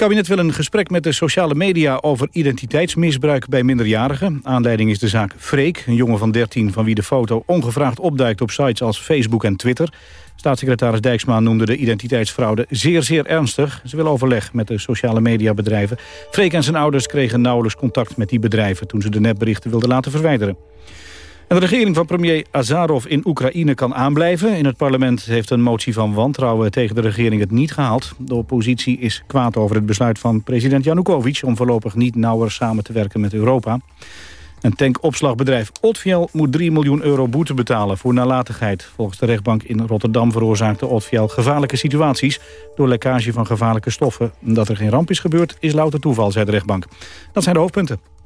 Kabinet wil een gesprek met de sociale media over identiteitsmisbruik bij minderjarigen. Aanleiding is de zaak Freek, een jongen van 13 van wie de foto ongevraagd opduikt op sites als Facebook en Twitter. Staatssecretaris Dijksma noemde de identiteitsfraude zeer, zeer ernstig. Ze wil overleg met de sociale mediabedrijven. Freek en zijn ouders kregen nauwelijks contact met die bedrijven toen ze de nepberichten wilden laten verwijderen. De regering van premier Azarov in Oekraïne kan aanblijven. In het parlement heeft een motie van wantrouwen tegen de regering het niet gehaald. De oppositie is kwaad over het besluit van president Janukovic... om voorlopig niet nauwer samen te werken met Europa. Een tankopslagbedrijf Otfiel moet 3 miljoen euro boete betalen voor nalatigheid. Volgens de rechtbank in Rotterdam veroorzaakte Otfiel gevaarlijke situaties... door lekkage van gevaarlijke stoffen. Dat er geen ramp is gebeurd is louter toeval, zei de rechtbank. Dat zijn de hoofdpunten.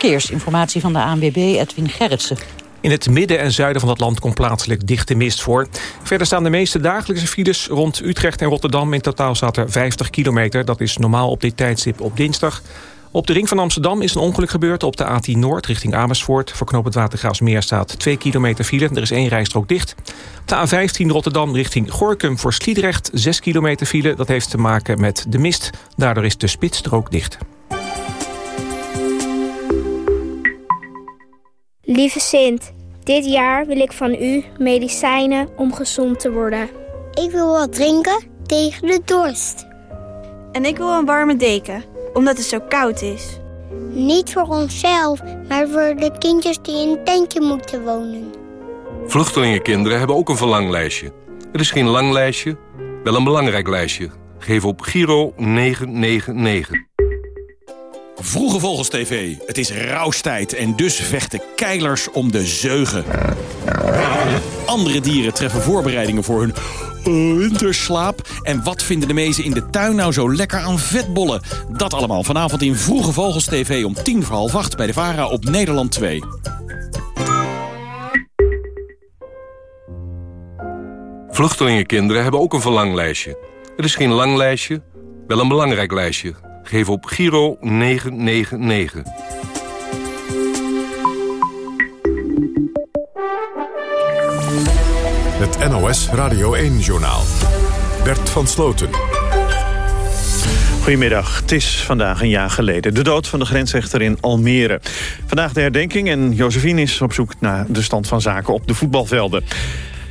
Verkeersinformatie van de ANWB, Edwin Gerritsen. In het midden en zuiden van het land komt plaatselijk dichte mist voor. Verder staan de meeste dagelijkse files rond Utrecht en Rotterdam. In totaal staat er 50 kilometer. Dat is normaal op dit tijdstip op dinsdag. Op de ring van Amsterdam is een ongeluk gebeurd op de A10 Noord richting Amersfoort. Voor knoop het Watergraafsmeer staat 2 kilometer file. Er is één rijstrook dicht. De A15 Rotterdam richting Gorkum voor Sliedrecht 6 kilometer file. Dat heeft te maken met de mist. Daardoor is de spitsstrook dicht. Lieve Sint, dit jaar wil ik van u medicijnen om gezond te worden. Ik wil wat drinken tegen de dorst. En ik wil een warme deken, omdat het zo koud is. Niet voor onszelf, maar voor de kindjes die in een tentje moeten wonen. Vluchtelingenkinderen hebben ook een verlanglijstje. Het is geen lang lijstje, wel een belangrijk lijstje. Geef op Giro 999. Vroege Vogels TV. Het is rauwstijd en dus vechten keilers om de zeugen. Andere dieren treffen voorbereidingen voor hun eh, winterslaap. En wat vinden de mezen in de tuin nou zo lekker aan vetbollen? Dat allemaal vanavond in Vroege Vogels TV om tien voor half acht bij de VARA op Nederland 2. Vluchtelingenkinderen hebben ook een verlanglijstje. Het is geen lang lijstje, wel een belangrijk lijstje. Geef op Giro 999. Het NOS Radio 1-journaal. Bert van Sloten. Goedemiddag. Het is vandaag een jaar geleden. De dood van de grensrechter in Almere. Vandaag de herdenking en Josephine is op zoek naar de stand van zaken op de voetbalvelden.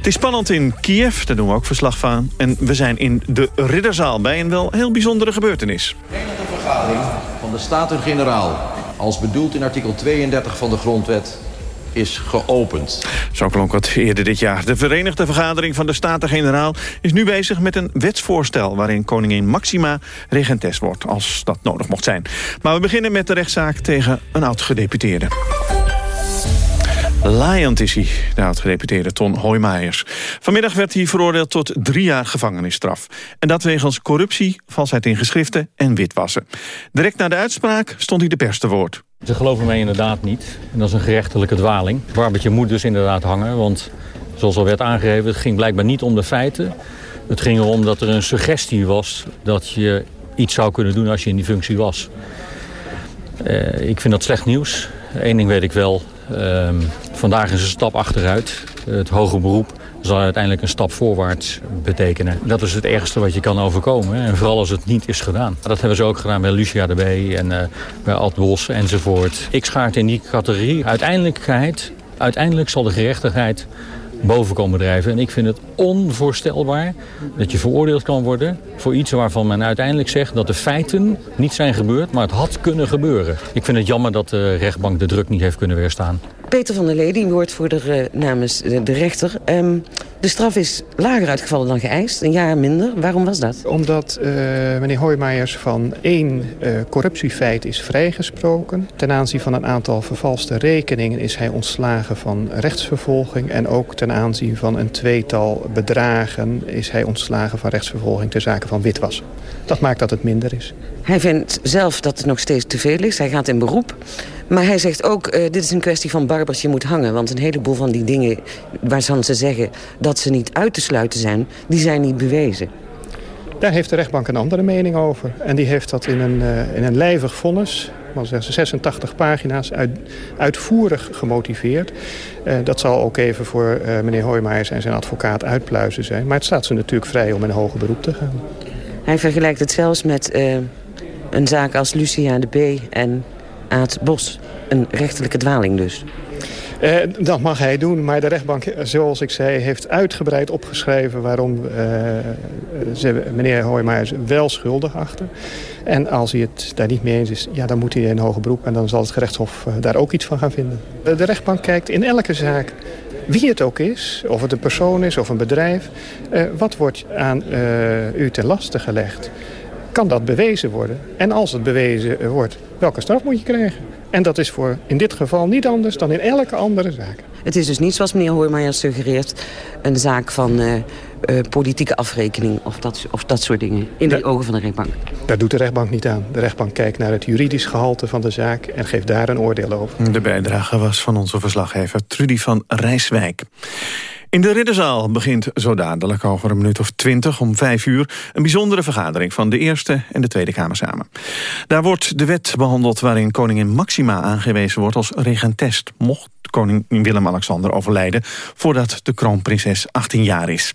Het is spannend in Kiev, daar doen we ook verslag van. En we zijn in de Ridderzaal bij een wel heel bijzondere gebeurtenis. De vergadering van de Staten-Generaal, als bedoeld in artikel 32 van de Grondwet, is geopend. Zo klonk het eerder dit jaar. De Verenigde Vergadering van de Staten-Generaal is nu bezig met een wetsvoorstel... waarin koningin Maxima regentes wordt, als dat nodig mocht zijn. Maar we beginnen met de rechtszaak tegen een oud-gedeputeerde. Liant is hij, de oud-gedeputeerde Ton Hoijmaijers. Vanmiddag werd hij veroordeeld tot drie jaar gevangenisstraf. En dat wegens corruptie, valsheid in geschriften en witwassen. Direct na de uitspraak stond hij de pers te woord. Ze geloven mij inderdaad niet. En dat is een gerechtelijke dwaling. Barbetje moet dus inderdaad hangen, want zoals al werd aangegeven... het ging blijkbaar niet om de feiten. Het ging erom dat er een suggestie was dat je iets zou kunnen doen als je in die functie was. Uh, ik vind dat slecht nieuws. Eén ding weet ik wel, vandaag is een stap achteruit. Het hoger beroep zal uiteindelijk een stap voorwaarts betekenen. Dat is het ergste wat je kan overkomen. En vooral als het niet is gedaan. Dat hebben ze ook gedaan bij Lucia de B en uh, bij Ad Bos enzovoort. Ik schaart in die categorie. Uiteindelijkheid, uiteindelijk zal de gerechtigheid boven drijven. En ik vind het onvoorstelbaar dat je veroordeeld kan worden... voor iets waarvan men uiteindelijk zegt dat de feiten niet zijn gebeurd... maar het had kunnen gebeuren. Ik vind het jammer dat de rechtbank de druk niet heeft kunnen weerstaan. Peter van der Lee, woordvoerder uh, namens de rechter. Um, de straf is lager uitgevallen dan geëist, een jaar minder. Waarom was dat? Omdat uh, meneer Hoijmaiers van één uh, corruptiefeit is vrijgesproken. Ten aanzien van een aantal vervalste rekeningen is hij ontslagen van rechtsvervolging. En ook ten aanzien van een tweetal bedragen is hij ontslagen van rechtsvervolging ter zake van witwassen. Dat maakt dat het minder is. Hij vindt zelf dat het nog steeds te veel is. Hij gaat in beroep. Maar hij zegt ook, uh, dit is een kwestie van barbertje moet hangen. Want een heleboel van die dingen waarvan ze zeggen dat ze niet uit te sluiten zijn... die zijn niet bewezen. Daar heeft de rechtbank een andere mening over. En die heeft dat in een, uh, in een lijvig vonnis, 86 pagina's, uit, uitvoerig gemotiveerd. Uh, dat zal ook even voor uh, meneer Hoijmaijers en zijn advocaat uitpluizen zijn. Maar het staat ze natuurlijk vrij om in hoger beroep te gaan. Hij vergelijkt het zelfs met een zaak als Lucia de B. en Aad Bos. Een rechterlijke dwaling dus. Uh, dat mag hij doen, maar de rechtbank, zoals ik zei, heeft uitgebreid opgeschreven waarom uh, ze meneer Hoijmaijers wel schuldig achter. En als hij het daar niet mee eens is, ja, dan moet hij in hoger beroep en dan zal het gerechtshof uh, daar ook iets van gaan vinden. De rechtbank kijkt in elke zaak wie het ook is, of het een persoon is of een bedrijf, wat wordt aan u ten laste gelegd kan dat bewezen worden. En als het bewezen wordt, welke straf moet je krijgen? En dat is voor in dit geval niet anders dan in elke andere zaak. Het is dus niet zoals meneer Hoijmaier suggereert... een zaak van uh, uh, politieke afrekening of dat, of dat soort dingen... in de, de ogen van de rechtbank. Daar doet de rechtbank niet aan. De rechtbank kijkt naar het juridisch gehalte van de zaak... en geeft daar een oordeel over. De bijdrage was van onze verslaggever Trudy van Rijswijk. In de Ridderzaal begint zo dadelijk over een minuut of twintig om vijf uur... een bijzondere vergadering van de Eerste en de Tweede Kamer samen. Daar wordt de wet behandeld waarin koningin Maxima aangewezen wordt als regentest... mocht koning Willem-Alexander overlijden voordat de kroonprinses 18 jaar is.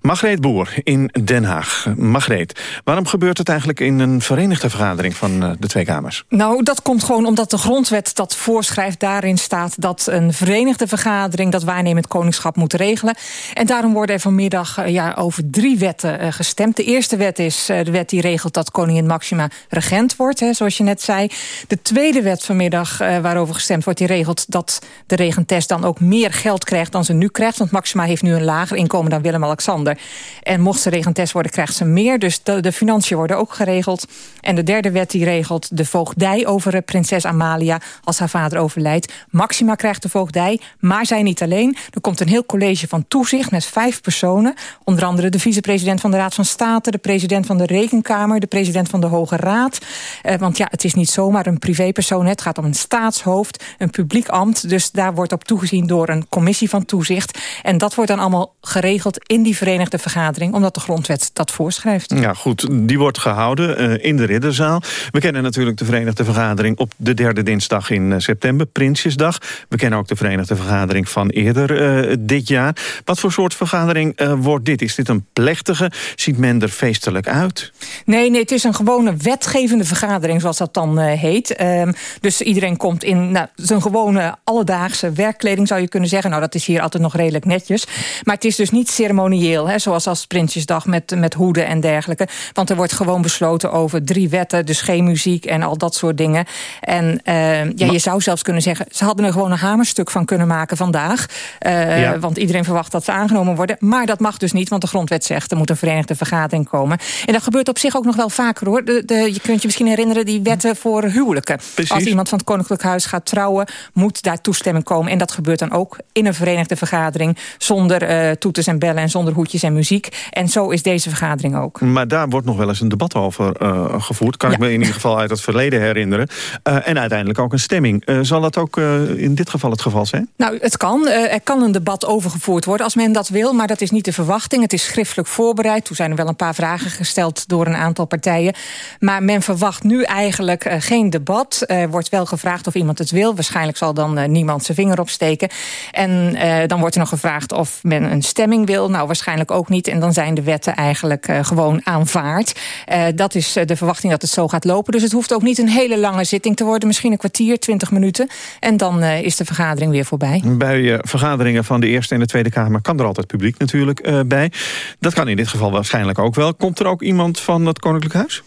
Margreet Boer in Den Haag. Margreet, waarom gebeurt het eigenlijk in een verenigde vergadering van eh, de twee kamers? Nou, dat komt gewoon omdat de grondwet dat voorschrijft. Daarin staat dat een verenigde vergadering dat waarnemend koningschap moet regelen. En daarom worden er vanmiddag uh, ja, over drie wetten uh, gestemd. De eerste wet is de wet die regelt dat koningin Maxima regent wordt, hè, zoals je net zei. De tweede wet vanmiddag waarover gestemd wordt, die regelt dat de regentest dan ook meer geld krijgt dan ze nu krijgt. Want Maxima heeft nu een lager inkomen dan Willem-Alexander. En mocht ze regentest worden, krijgt ze meer. Dus de, financiën worden ook geregeld. En de derde wet die regelt de voogdij over prinses Amalia... als haar vader overlijdt. Maxima krijgt de voogdij, maar zij niet alleen. Er komt een heel college van toezicht met vijf personen. Onder andere de vicepresident van de Raad van State... de president van de Rekenkamer, de president van de Hoge Raad. Eh, want ja, het is niet zomaar een privépersoon. Het gaat om een staatshoofd, een publiek ambt. Dus daar daar wordt op toegezien door een commissie van toezicht. En dat wordt dan allemaal geregeld in die Verenigde Vergadering... omdat de grondwet dat voorschrijft. Ja, goed. Die wordt gehouden uh, in de Ridderzaal. We kennen natuurlijk de Verenigde Vergadering op de derde dinsdag in uh, september, Prinsjesdag. We kennen ook de Verenigde Vergadering van eerder uh, dit jaar. Wat voor soort vergadering wordt dit? Is dit een plechtige? Ziet men er feestelijk uit? Nee, nee het is een gewone wetgevende vergadering, zoals dat dan heet. Um, dus iedereen komt in nou, zijn gewone alledaagse werkkleding, zou je kunnen zeggen. Nou, dat is hier altijd nog redelijk netjes. Maar het is dus niet ceremonieel, hè, zoals als Prinsjesdag met, met hoeden en dergelijke. Want er wordt gewoon besloten over drie wetten, dus geen muziek en al dat soort dingen. En uh, ja, je zou zelfs kunnen zeggen, ze hadden er gewoon een hamerstuk van kunnen maken vandaag. Uh, ja. Want iedereen verwacht dat ze aangenomen worden. Maar dat mag dus niet, want de grondwet zegt, er moet een verenigde vergadering komen. En dat gebeurt op zich ook nog wel vaker hoor. De, de, je kunt je misschien herinneren, die wetten voor huwelijken. Precies. Als iemand van het Koninklijk Huis gaat trouwen, moet daar toestemming komen. En dat gebeurt dan ook in een verenigde vergadering. Zonder uh, toeters en bellen en zonder hoedjes en muziek. En zo is deze vergadering ook. Maar daar wordt nog wel eens een debat over uh, gevoerd. Kan ja. ik me in ieder geval uit het verleden herinneren. Uh, en uiteindelijk ook een stemming. zal dat ook in dit geval het geval zijn? Nou, het kan. er kan een debat over gevoerd worden als men dat wil. Maar dat is niet de verwachting. Het is schriftelijk voorbereid. Toen zijn er wel een paar vragen gesteld door een aantal partijen. Maar men verwacht nu eigenlijk geen debat. Er wordt wel gevraagd of iemand het wil. Waarschijnlijk zal dan niemand vinger opsteken. En dan wordt er nog gevraagd of men een stemming wil. Nou, waarschijnlijk ook niet. En dan zijn de wetten eigenlijk uh, gewoon aanvaard. Uh, dat is de verwachting dat het zo gaat lopen. Dus het hoeft ook niet een hele lange zitting te worden. Misschien een kwartier, twintig minuten. En dan is de vergadering weer voorbij. Bij vergaderingen van de Eerste en de Tweede Kamer... kan er altijd publiek natuurlijk bij. Dat kan in dit geval waarschijnlijk ook wel. Komt er ook iemand van het Koninklijk Huis?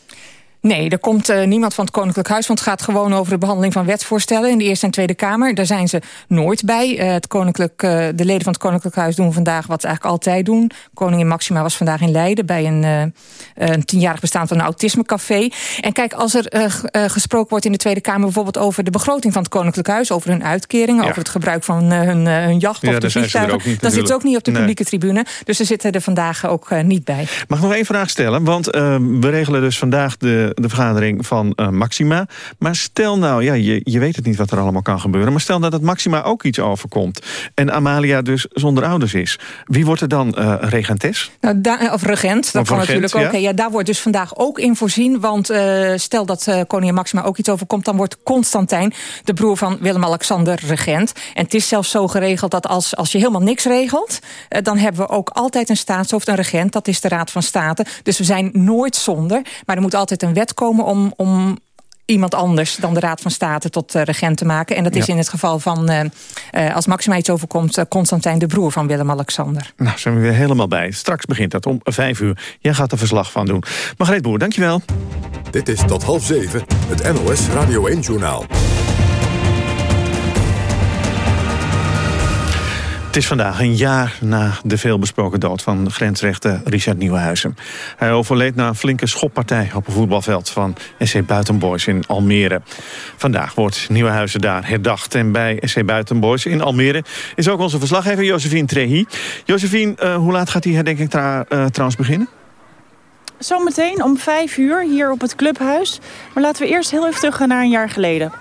Nee, er komt uh, niemand van het Koninklijk Huis... want het gaat gewoon over de behandeling van wetsvoorstellen... in de Eerste en Tweede Kamer. Daar zijn ze nooit bij. Uh, het Koninklijk, uh, de leden van het Koninklijk Huis doen vandaag wat ze eigenlijk altijd doen. Koningin Maxima was vandaag in Leiden... bij een, een tienjarig bestaan van een autismecafé. En kijk, als er gesproken wordt in de Tweede Kamer... bijvoorbeeld over de begroting van het Koninklijk Huis... over hun uitkeringen, ja. over het gebruik van hun, hun jacht ja, of de vliegtuigen... dan zit ze ook niet op de publieke nee. tribune. Dus ze zitten er vandaag ook niet bij. Mag ik nog één vraag stellen? Want we regelen dus vandaag de de vergadering van uh, Maxima. Maar stel nou, ja, je, je weet het niet wat er allemaal kan gebeuren... maar stel dat het Maxima ook iets overkomt... en Amalia dus zonder ouders is. Wie wordt er dan uh, regentes? Nou, da, of regent, dat of kan regent, natuurlijk ook. Ja. ja. daar wordt dus vandaag ook in voorzien. Want stel dat koningin Maxima ook iets overkomt... dan wordt Constantijn, de broer van Willem-Alexander, regent. En het is zelfs zo geregeld dat als, als je helemaal niks regelt... dan hebben we ook altijd een staatshoofd, een regent. Dat is de Raad van State. Dus we zijn nooit zonder. Maar er moet altijd een wet komen om, om iemand anders dan de Raad van State tot uh, regent te maken. En dat is ja. in het geval van, uh, uh, als Maxima iets overkomt... Constantijn de broer van Willem-Alexander. Nou, zijn we weer helemaal bij. Straks begint dat om vijf uur. Jij gaat er verslag van doen. Margreet Boer, dankjewel. Dit is tot half zeven, het NOS Radio 1-journaal. Het is vandaag een jaar na de veelbesproken dood van grensrechter Richard Nieuwenhuizen. Hij overleed na een flinke schoppartij op een voetbalveld van SC Buitenboys in Almere. Vandaag wordt Nieuwenhuizen daar herdacht. En bij SC Buitenboys in Almere is ook onze verslaggever Josephine Trehi. Josephine, uh, hoe laat gaat die herdenking tra uh, trouwens beginnen? Zometeen om vijf uur hier op het clubhuis. Maar laten we eerst heel even terug gaan naar een jaar geleden.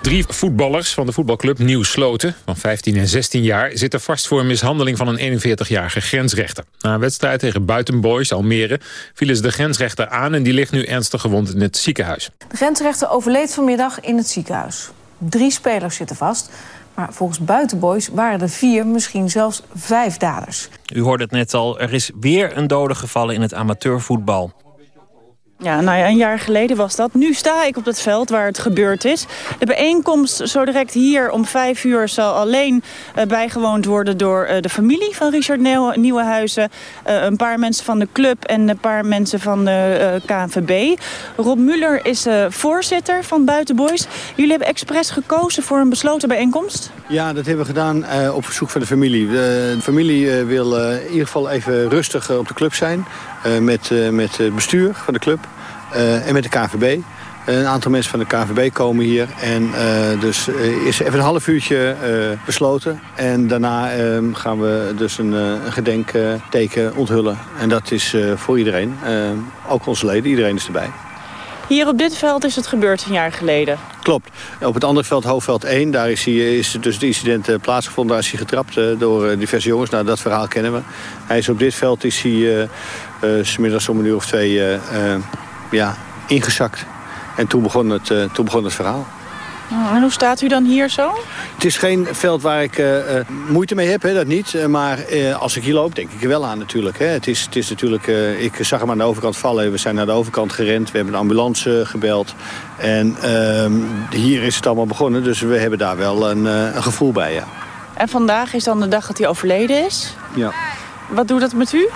Drie voetballers van de voetbalclub Nieuw Sloten, van 15 en 16 jaar... zitten vast voor een mishandeling van een 41-jarige grensrechter. Na een wedstrijd tegen Buitenboys Almere vielen ze de grensrechter aan... en die ligt nu ernstig gewond in het ziekenhuis. De grensrechter overleed vanmiddag in het ziekenhuis. Drie spelers zitten vast, maar volgens Buitenboys waren er vier, misschien zelfs vijf daders. U hoorde het net al, er is weer een dode gevallen in het amateurvoetbal. Ja, nou ja, een jaar geleden was dat. Nu sta ik op het veld waar het gebeurd is. De bijeenkomst zo direct hier om vijf uur zal alleen uh, bijgewoond worden door uh, de familie van Richard Nieuwenhuizen. Uh, een paar mensen van de club en een paar mensen van de KNVB. Rob Muller is voorzitter van Buitenboys. Jullie hebben expres gekozen voor een besloten bijeenkomst? Ja, dat hebben we gedaan op verzoek van de familie. de familie wil in ieder geval even rustig op de club zijn. Uh, met, uh, met het bestuur van de club uh, en met de KVB. Een aantal mensen van de KVB komen hier. En dus is even een half uurtje besloten. En daarna ehm, gaan we dus een, een gedenkteken onthullen. En dat is voor iedereen. ook onze leden, iedereen is erbij. Hier op dit veld is het gebeurd een jaar geleden. Klopt. Op het andere veld, hoofdveld 1, daar is, hij, is dus het incident plaatsgevonden. Daar is hij getrapt door diverse jongens. Nou, dat verhaal kennen we. Hij is op dit veld is hij smiddags om een uur of twee ja, ingezakt. En toen begon het, toen begon het verhaal. Oh, en hoe staat u dan hier zo? Het is geen veld waar ik uh, moeite mee heb, hè, dat niet. Uh, maar als ik hier loop, denk ik er wel aan natuurlijk. Hè. Het, is, het is natuurlijk ik zag hem aan de overkant vallen. We zijn naar de overkant gerend. We hebben een ambulance gebeld. En ehm, hier is het allemaal begonnen. Dus we hebben daar wel een, een gevoel bij, ja. En vandaag is dan de dag dat hij overleden is? Ja. Wat doet dat met u?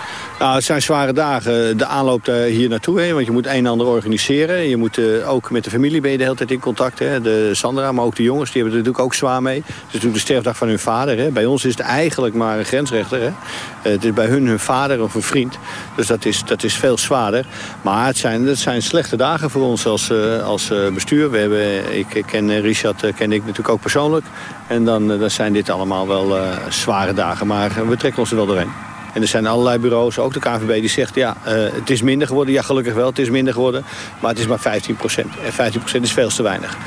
Nou, het zijn zware dagen. De aanloop hier naartoe, hè, want je moet een en ander organiseren. Je moet uh, ook met de familie ben je de hele tijd in contact. Hè. De Sandra, maar ook de jongens, die hebben er natuurlijk ook zwaar mee. Het is natuurlijk de sterfdag van hun vader. Hè. Bij ons is het eigenlijk maar een grensrechter. Hè. Uh, het is bij hun hun vader of een vriend. Dus dat is, dat is veel zwaarder. Maar het zijn, het zijn slechte dagen voor ons als, als bestuur. We hebben, ik ken Richard ken ik natuurlijk ook persoonlijk. En dan, dan zijn dit allemaal wel zware dagen. Maar we trekken ons er wel doorheen. En er zijn allerlei bureaus, ook de KVB, die zegt... ja, uh, het is minder geworden. Ja, gelukkig wel, het is minder geworden. Maar het is maar 15 procent. En 15 procent is veel te weinig.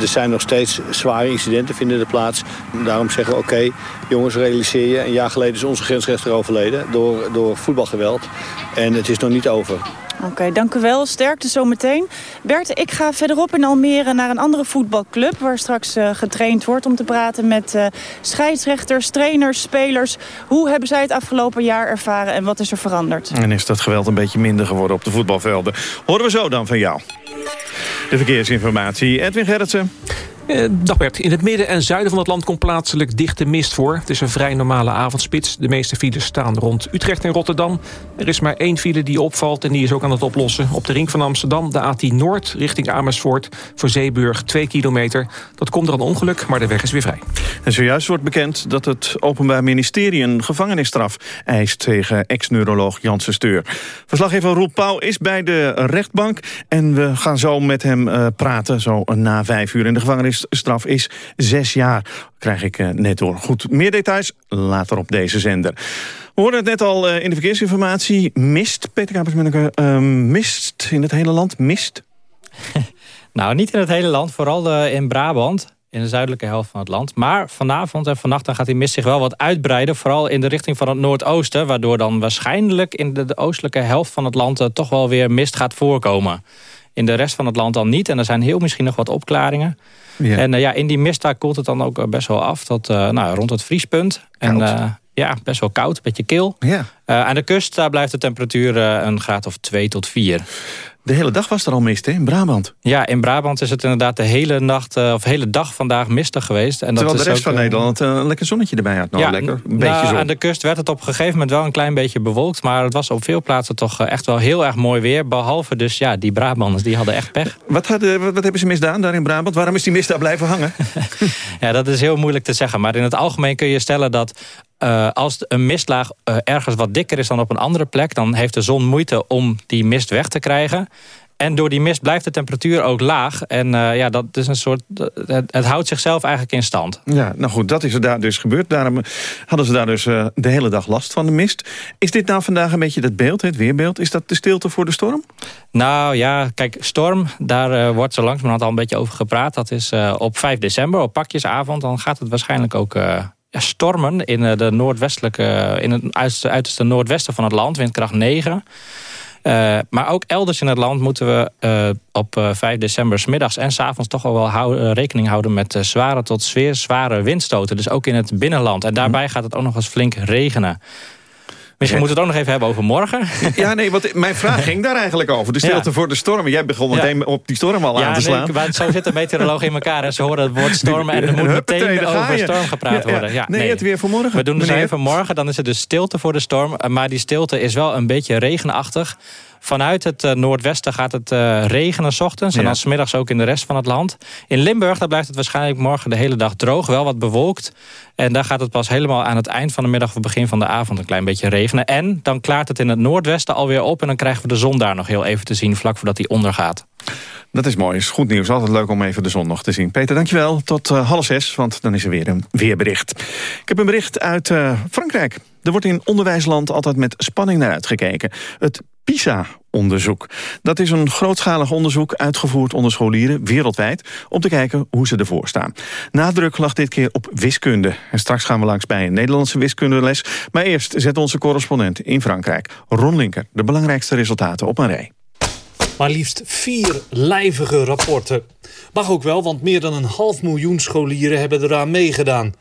Er, zijn nog steeds zware incidenten vinden er plaats. Daarom zeggen we, oké, jongens, realiseer je... een jaar geleden is onze grensrechter overleden door, door voetbalgeweld. En het is nog niet over. Oké, dank u wel. Sterkte zometeen. Bert, ik ga verderop in Almere naar een andere voetbalclub... waar straks uh, getraind wordt om te praten met uh, scheidsrechters, trainers, spelers. Hoe hebben zij het afgelopen jaar ervaren en wat is er veranderd? En is dat geweld een beetje minder geworden op de voetbalvelden? Horen we zo dan van jou. De verkeersinformatie, Edwin Gerritsen. Eh, dag Bert. In het midden en zuiden van het land komt plaatselijk dichte mist voor. Het is een vrij normale avondspits. De meeste files staan rond Utrecht en Rotterdam. Er is maar één file die opvalt en die is ook aan het oplossen. Op de ring van Amsterdam, de A10 Noord, richting Amersfoort... voor Zeeburg 2 kilometer. Dat komt er een ongeluk, maar de weg is weer vrij. En zojuist wordt bekend dat het Openbaar Ministerie... een gevangenisstraf eist tegen ex-neuroloog Janssen Steur. Verslaggever Roel Pauw is bij de rechtbank... en we gaan zo met hem uh, praten, zo na vijf uur in de gevangenis straf is zes jaar. Krijg ik eh, net door. Goed, meer details later op deze zender. We hoorden het net al eh, in de verkeersinformatie. Mist, Peter Kapersmunneke, uh, mist in het hele land? Mist? nou, niet in het hele land. Vooral uh, in Brabant in de zuidelijke helft van het land. Maar vanavond en vannacht dan gaat die mist zich wel wat uitbreiden. Vooral in de richting van het noordoosten. Waardoor dan waarschijnlijk in de, oostelijke helft van het land... Toch wel weer mist gaat voorkomen. In de rest van het land dan niet. En er zijn heel misschien nog wat opklaringen. Ja. En uh, ja, in die mist daar koelt het dan ook eh, best wel af tot uh, nou, rond het vriespunt. Koud. En ja, best wel koud, een beetje kil. Ja. aan de kust daar blijft de temperatuur een graad of 2 tot 4. De hele dag was er al mist, hè, in Brabant? Ja, in Brabant is het inderdaad de hele nacht of hele dag vandaag mistig geweest. En Terwijl dat de rest ook, van Nederland een lekker zonnetje erbij had. Nou, ja, lekker, een beetje nou, zon. aan de kust werd het op een gegeven moment wel een klein beetje bewolkt. Maar het was op veel plaatsen toch echt wel heel erg mooi weer. Behalve dus ja, die Brabanders, die hadden echt pech. Wat, hadden, wat, wat hebben ze misdaan daar in Brabant? Waarom is die mist daar blijven hangen? ja, dat is heel moeilijk te zeggen. Maar in het algemeen kun je stellen dat uh, als een mistlaag uh, ergens wat dikker is dan op een andere plek... dan heeft de zon moeite om die mist weg te krijgen. En door die mist blijft de temperatuur ook laag. En uh, ja, dat is een soort. Het, het, houdt zichzelf eigenlijk in stand. Ja, nou goed, dat is er daar dus gebeurd. Daarom hadden ze daar dus uh, de hele dag last van de mist. Is dit nou vandaag een beetje dat beeld, het weerbeeld? Is dat de stilte voor de storm? Nou ja, kijk, storm, daar uh, wordt zo langzamerhand al een beetje over gepraat. Dat is op 5 december, op pakjesavond. Dan gaat het waarschijnlijk ook ja, stormen in de noordwestelijke, in het uiterste noordwesten van het land, windkracht 9. Uh, maar ook elders in het land moeten we uh, op uh, 5 december... s middags en s avonds toch wel, wel hou, rekening houden... met zware tot zeer zware windstoten. Dus ook in het binnenland. En daarbij gaat het ook nog eens flink regenen. Misschien moeten we het ook nog even hebben over morgen. Ja, nee, want mijn vraag ging daar eigenlijk over. De stilte ja. voor de stormen. Jij begon meteen ja. op die storm al aan te slaan. Nee, zo zitten meteorologen in elkaar. En ze horen het woord stormen en er moet meteen over storm gepraat worden. Ja, nee, nee, het weer voor morgen. We doen dus Meneer. even morgen. Dan is het dus stilte voor de storm. Maar die stilte is wel een beetje regenachtig. Vanuit het uh, noordwesten gaat het uh, regenen s ochtends. Ja. En dan smiddags ook in de rest van het land. In Limburg daar blijft het waarschijnlijk morgen de hele dag droog. Wel wat bewolkt. En daar gaat het pas helemaal aan het eind van de middag... of begin van de avond een klein beetje regenen. En dan klaart het in het noordwesten alweer op... en dan krijgen we de zon daar nog heel even te zien... vlak voordat die ondergaat. Dat is mooi, is goed nieuws. Altijd leuk om even de zon nog te zien. Peter, dankjewel. Tot uh, half zes, want dan is er weer een weerbericht. Ik heb een bericht uit uh, Frankrijk. Er wordt in onderwijsland altijd met spanning naar uitgekeken. Het PISA-onderzoek. Dat is een grootschalig onderzoek uitgevoerd onder scholieren wereldwijd... om te kijken hoe ze ervoor staan. Nadruk lag dit keer op wiskunde. En straks gaan we langs bij een Nederlandse wiskundeles. Maar eerst zet onze correspondent in Frankrijk, Ron Linker... de belangrijkste resultaten op een rij. Maar liefst vier lijvige rapporten. Mag ook wel, want meer dan een half miljoen scholieren hebben eraan meegedaan.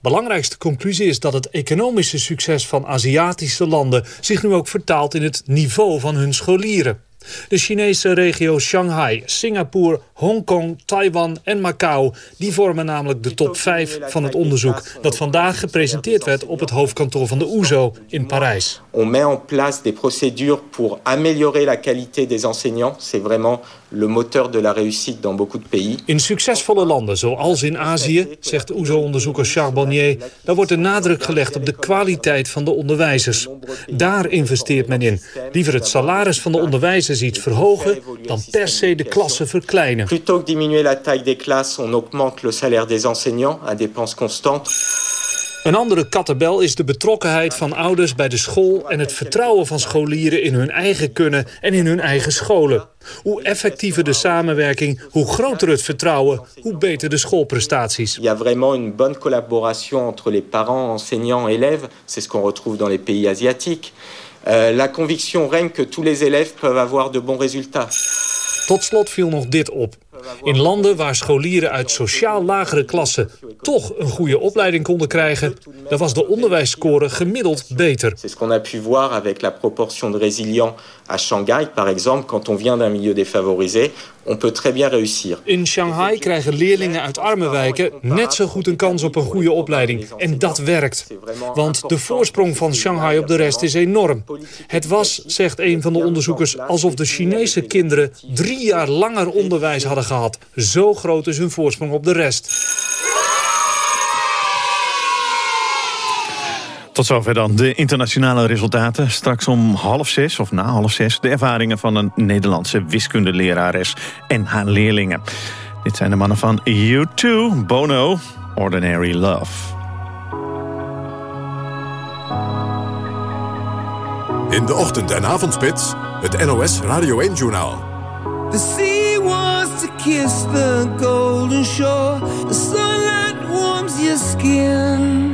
Belangrijkste conclusie is dat het economische succes van Aziatische landen... zich nu ook vertaalt in het niveau van hun scholieren. De Chinese regio Shanghai, Singapore, Hongkong, Taiwan en Macau... die vormen namelijk de top 5 van het onderzoek... dat vandaag gepresenteerd werd op het hoofdkantoor van de OESO in Parijs. On met en place des procédures pour améliorer la qualité des enseignants. C'est vraiment le moteur de la réussite dans beaucoup de pays. In succesvolle landen, zoals in Azië, zegt OESO-onderzoeker Charbonnier... daar wordt de nadruk gelegd op de kwaliteit van de onderwijzers. Daar investeert men in. Liever het salaris van de onderwijzers iets verhogen... dan per se de klassen verkleinen. Plutôt que diminuer la taille des classes, on augmente le salaire des enseignants à dépenses constantes. Een andere kattenbel is de betrokkenheid van ouders bij de school... en het vertrouwen van scholieren in hun eigen kunnen en in hun eigen scholen. Hoe effectiever de samenwerking, hoe groter het vertrouwen... hoe beter de schoolprestaties. Il y a vraiment une bonne collaboration entre les parents, enseignants, élèves. C'est ce qu'on retrouve dans les pays asiatiques. Euh, la conviction règne que tous les élèves peuvent avoir de bons résultats. Tot slot viel nog dit op. In landen waar scholieren uit sociaal lagere klassen toch een goede opleiding konden krijgen, dan was de onderwijsscore gemiddeld beter. La proportion de résilients à Shanghai, par exemple, quand on vient d'un milieu défavorisé, In Shanghai krijgen leerlingen uit arme wijken net zo goed een kans op een goede opleiding. En dat werkt. Want de voorsprong van Shanghai op de rest is enorm. Het was, zegt een van de onderzoekers, alsof de Chinese kinderen drie jaar langer onderwijs hadden gehad. Zo groot is hun voorsprong op de rest. Tot zover dan de internationale resultaten. Straks om half zes, of na half zes... de ervaringen van een Nederlandse wiskundelerares en haar leerlingen. Dit zijn de mannen van U2, Bono, Ordinary Love. In de ochtend- en avondspits, het NOS Radio 1-journaal. The sea wants to kiss the golden shore. The sunlight warms your skin.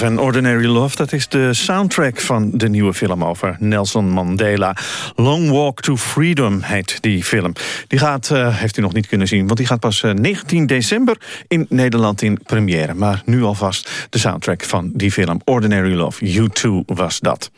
Love. En Ordinary Love, dat is de soundtrack van de nieuwe film over Nelson Mandela. Long Walk to Freedom heet die film. Die gaat, uh, heeft u nog niet kunnen zien, want die gaat pas uh, 19 december in Nederland in première. Maar nu alvast de soundtrack van die film. Ordinary Love, U2 was dat.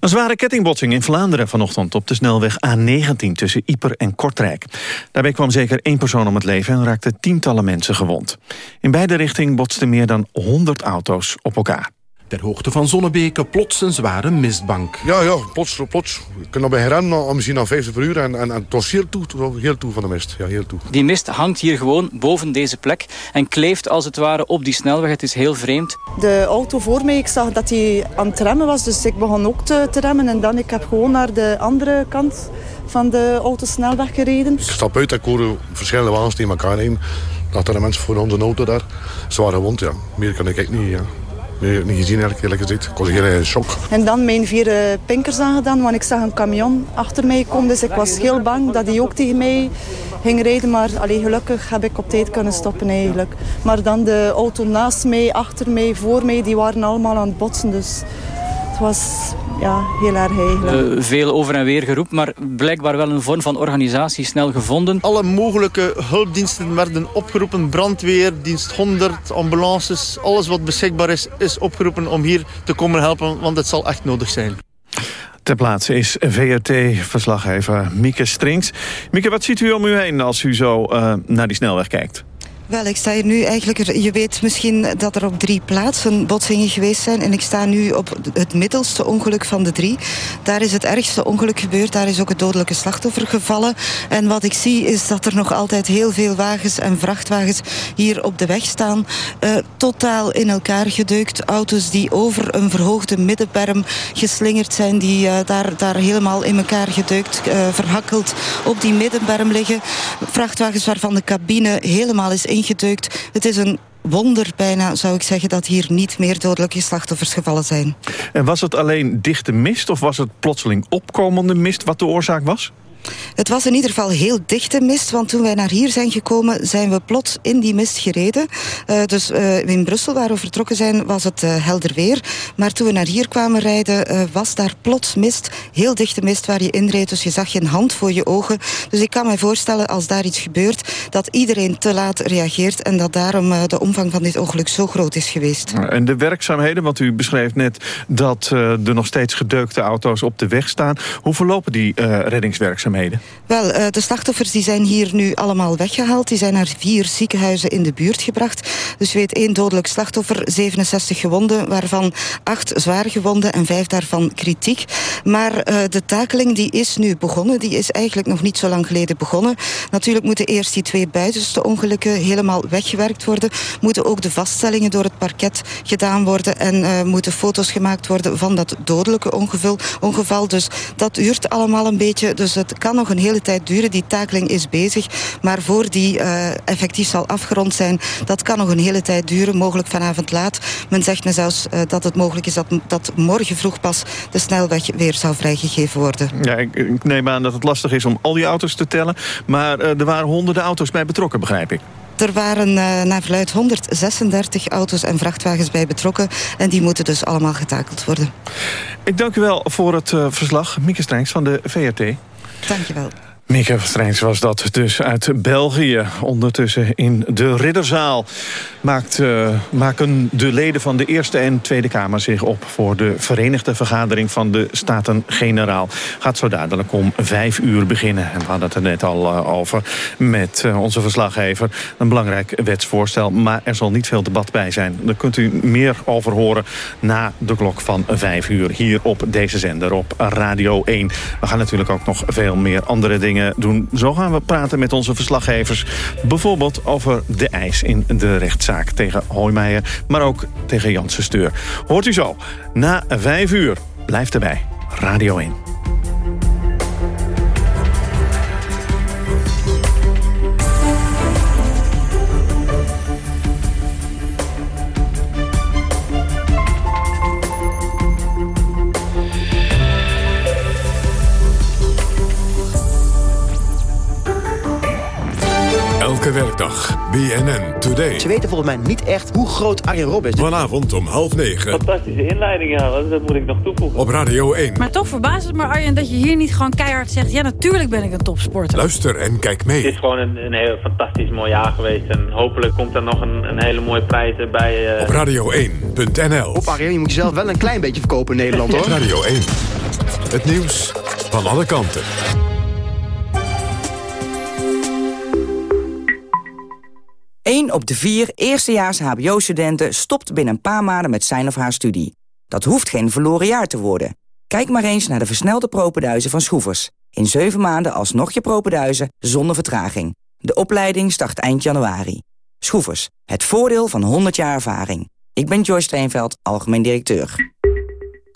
Een zware kettingbotsing in Vlaanderen vanochtend op de snelweg A19 tussen Ieper en Kortrijk. Daarbij kwam zeker één persoon om het leven en raakten tientallen mensen gewond. In beide richtingen botsten meer dan 100 auto's op elkaar. Ter hoogte van Zonnebeke plots een zware mistbank. Ja, ja, plots, plots. Je kunt nog bij rennen, misschien al 50 per uur. En, en, en het was heel toe, heel toe van de mist. Ja, heel toe. Die mist hangt hier gewoon boven deze plek. En kleeft als het ware op die snelweg. Het is heel vreemd. De auto voor mij, ik zag dat hij aan het remmen was. Dus ik begon ook te, te remmen. En dan ik heb gewoon naar de andere kant van de autosnelweg gereden. Ik stap uit en ik hoor verschillende wagens tegen elkaar heen. Dat er mensen voor onze auto daar. Zwaar gewond, ja. Meer kan ik niet, ja. Nee, niet gezien eigenlijk, eerlijk gezegd. Ik was heel in shock. En dan mijn vier pinkers aangedaan, want ik zag een camion achter mij komen. Dus ik was heel bang dat hij ook tegen mij ging rijden. Maar allee, gelukkig heb ik op tijd kunnen stoppen eigenlijk. Maar dan de auto naast mij, achter mij, voor mij, die waren allemaal aan het botsen. Dus het was ja, heel erg eigenlijk. Uh, veel over en weer geroepen, maar blijkbaar wel een vorm van organisatie snel gevonden. Alle mogelijke hulpdiensten werden opgeroepen. Brandweer, dienst 100, ambulances, alles wat beschikbaar is, is opgeroepen om hier te komen helpen, want het zal echt nodig zijn. Ter plaatse is VRT-verslaggever Mieke Strings. Mieke, wat ziet u om u heen als u zo uh, naar die snelweg kijkt? Wel, ik sta hier nu eigenlijk... Je weet misschien dat er op drie plaatsen botsingen geweest zijn. En ik sta nu op het middelste ongeluk van de drie. Daar is het ergste ongeluk gebeurd. Daar is ook het dodelijke slachtoffer gevallen. En wat ik zie is dat er nog altijd heel veel wagens en vrachtwagens hier op de weg staan. Uh, totaal in elkaar gedeukt. Auto's die over een verhoogde middenberm geslingerd zijn. Die uh, daar, daar helemaal in elkaar gedeukt, uh, verhakkeld op die middenberm liggen. Vrachtwagens waarvan de cabine helemaal is Het is een wonder bijna, zou ik zeggen, dat hier niet meer dodelijke slachtoffers gevallen zijn. En was het alleen dichte mist of was het plotseling opkomende mist wat de oorzaak was? Het was in ieder geval heel dichte mist, want toen wij naar hier zijn gekomen... zijn we plots in die mist gereden. Uh, dus uh, in Brussel, waar we vertrokken zijn, was het uh, helder weer. Maar toen we naar hier kwamen rijden, was daar plots mist. Heel dichte mist waar je inreed, dus je zag geen hand voor je ogen. Dus ik kan me voorstellen, als daar iets gebeurt... dat iedereen te laat reageert... en dat daarom de omvang van dit ongeluk zo groot is geweest. En de werkzaamheden, want u beschreef net... dat er nog steeds gedeukte auto's op de weg staan. Hoe verlopen die reddingswerkzaamheden? Wel, uh, de slachtoffers die zijn hier nu allemaal weggehaald. Die zijn naar vier ziekenhuizen in de buurt gebracht. Dus je weet één dodelijk slachtoffer, 67 gewonden... waarvan acht zwaar gewonden en vijf daarvan kritiek. Maar uh, de takeling die is nu begonnen. Die is eigenlijk nog niet zo lang geleden begonnen. Natuurlijk moeten eerst die twee buitenste ongelukken helemaal weggewerkt worden. Moeten ook de vaststellingen door het parket gedaan worden... en uh, moeten foto's gemaakt worden van dat dodelijke ongeval. Dus dat duurt allemaal een beetje. Dus het kan nog een hele tijd duren. Die takeling is bezig. Maar voor die uh, effectief zal afgerond zijn, dat kan nog een hele tijd duren. Mogelijk vanavond laat. Men zegt me zelfs uh, dat het mogelijk is dat, dat morgen vroeg pas de snelweg weer zou vrijgegeven worden. Ja, ik, ik neem aan dat het lastig is om al die auto's te tellen. Maar uh, er waren honderden auto's bij betrokken, begrijp ik. Er waren uh, naar verluid 136 auto's en vrachtwagens bij betrokken. En die moeten dus allemaal getakeld worden. Ik dank u wel voor het uh, verslag. Mieke Strengs van de VRT. Dankjewel. Mieke Strijns was dat dus uit België. Ondertussen in de Ridderzaal maakt, uh, maken de leden van de Eerste en Tweede Kamer zich op... voor de Verenigde Vergadering van de Staten-Generaal. Gaat zo dadelijk om vijf uur beginnen. En we hadden het er net al uh, over met uh, onze verslaggever. Een belangrijk wetsvoorstel, maar er zal niet veel debat bij zijn. Daar kunt u meer over horen na de klok van vijf uur... hier op deze zender, op Radio 1. We gaan natuurlijk ook nog veel meer andere dingen doen. Zo gaan we praten met onze verslaggevers. Bijvoorbeeld over de eis in de rechtszaak tegen Hoijmeijer... maar ook tegen Janssen Steur. Hoort u zo, na vijf uur. Blijf erbij. Radio 1. Elke werkdag dag, BNN Today. Ze weten volgens mij niet echt hoe groot Arjen Rob is. Vanavond om half negen. Fantastische inleiding, ja. Dat moet ik nog toevoegen. Op Radio 1. Maar toch verbaast het me, Arjen, dat je hier niet gewoon keihard zegt... ja, natuurlijk ben ik een topsporter. Luister en kijk mee. Het is gewoon een, een heel fantastisch mooi jaar geweest. En hopelijk komt er nog een, een hele mooie prijs bij. Uh... Op radio1.nl. Op Arjen, je moet jezelf wel een klein beetje verkopen in Nederland, hoor. Radio 1. Het nieuws van alle kanten. Eén op de vier eerstejaars hbo-studenten stopt binnen een paar maanden met zijn of haar studie. Dat hoeft geen verloren jaar te worden. Kijk maar eens naar de versnelde propenduizen van Schroevers. In zeven maanden alsnog je propenduizen zonder vertraging. De opleiding start eind januari. Schroevers, het voordeel van 100 jaar ervaring. Ik ben Joyce Steenveld, algemeen directeur.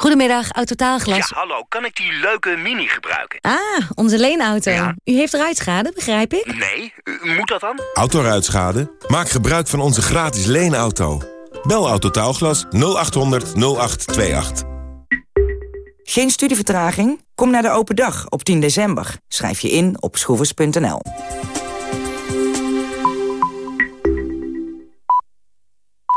Goedemiddag, Autotaalglas. Ja, hallo. Kan ik die leuke Mini gebruiken? Ah, onze leenauto. Ja. U heeft ruitschade, begrijp ik? Nee, moet dat dan? Autoruitschade? Maak gebruik van onze gratis leenauto. Bel Autotaalglas 0800 0828. Geen studievertraging? Kom naar de open dag op 10 december. Schrijf je in op schroevers.nl.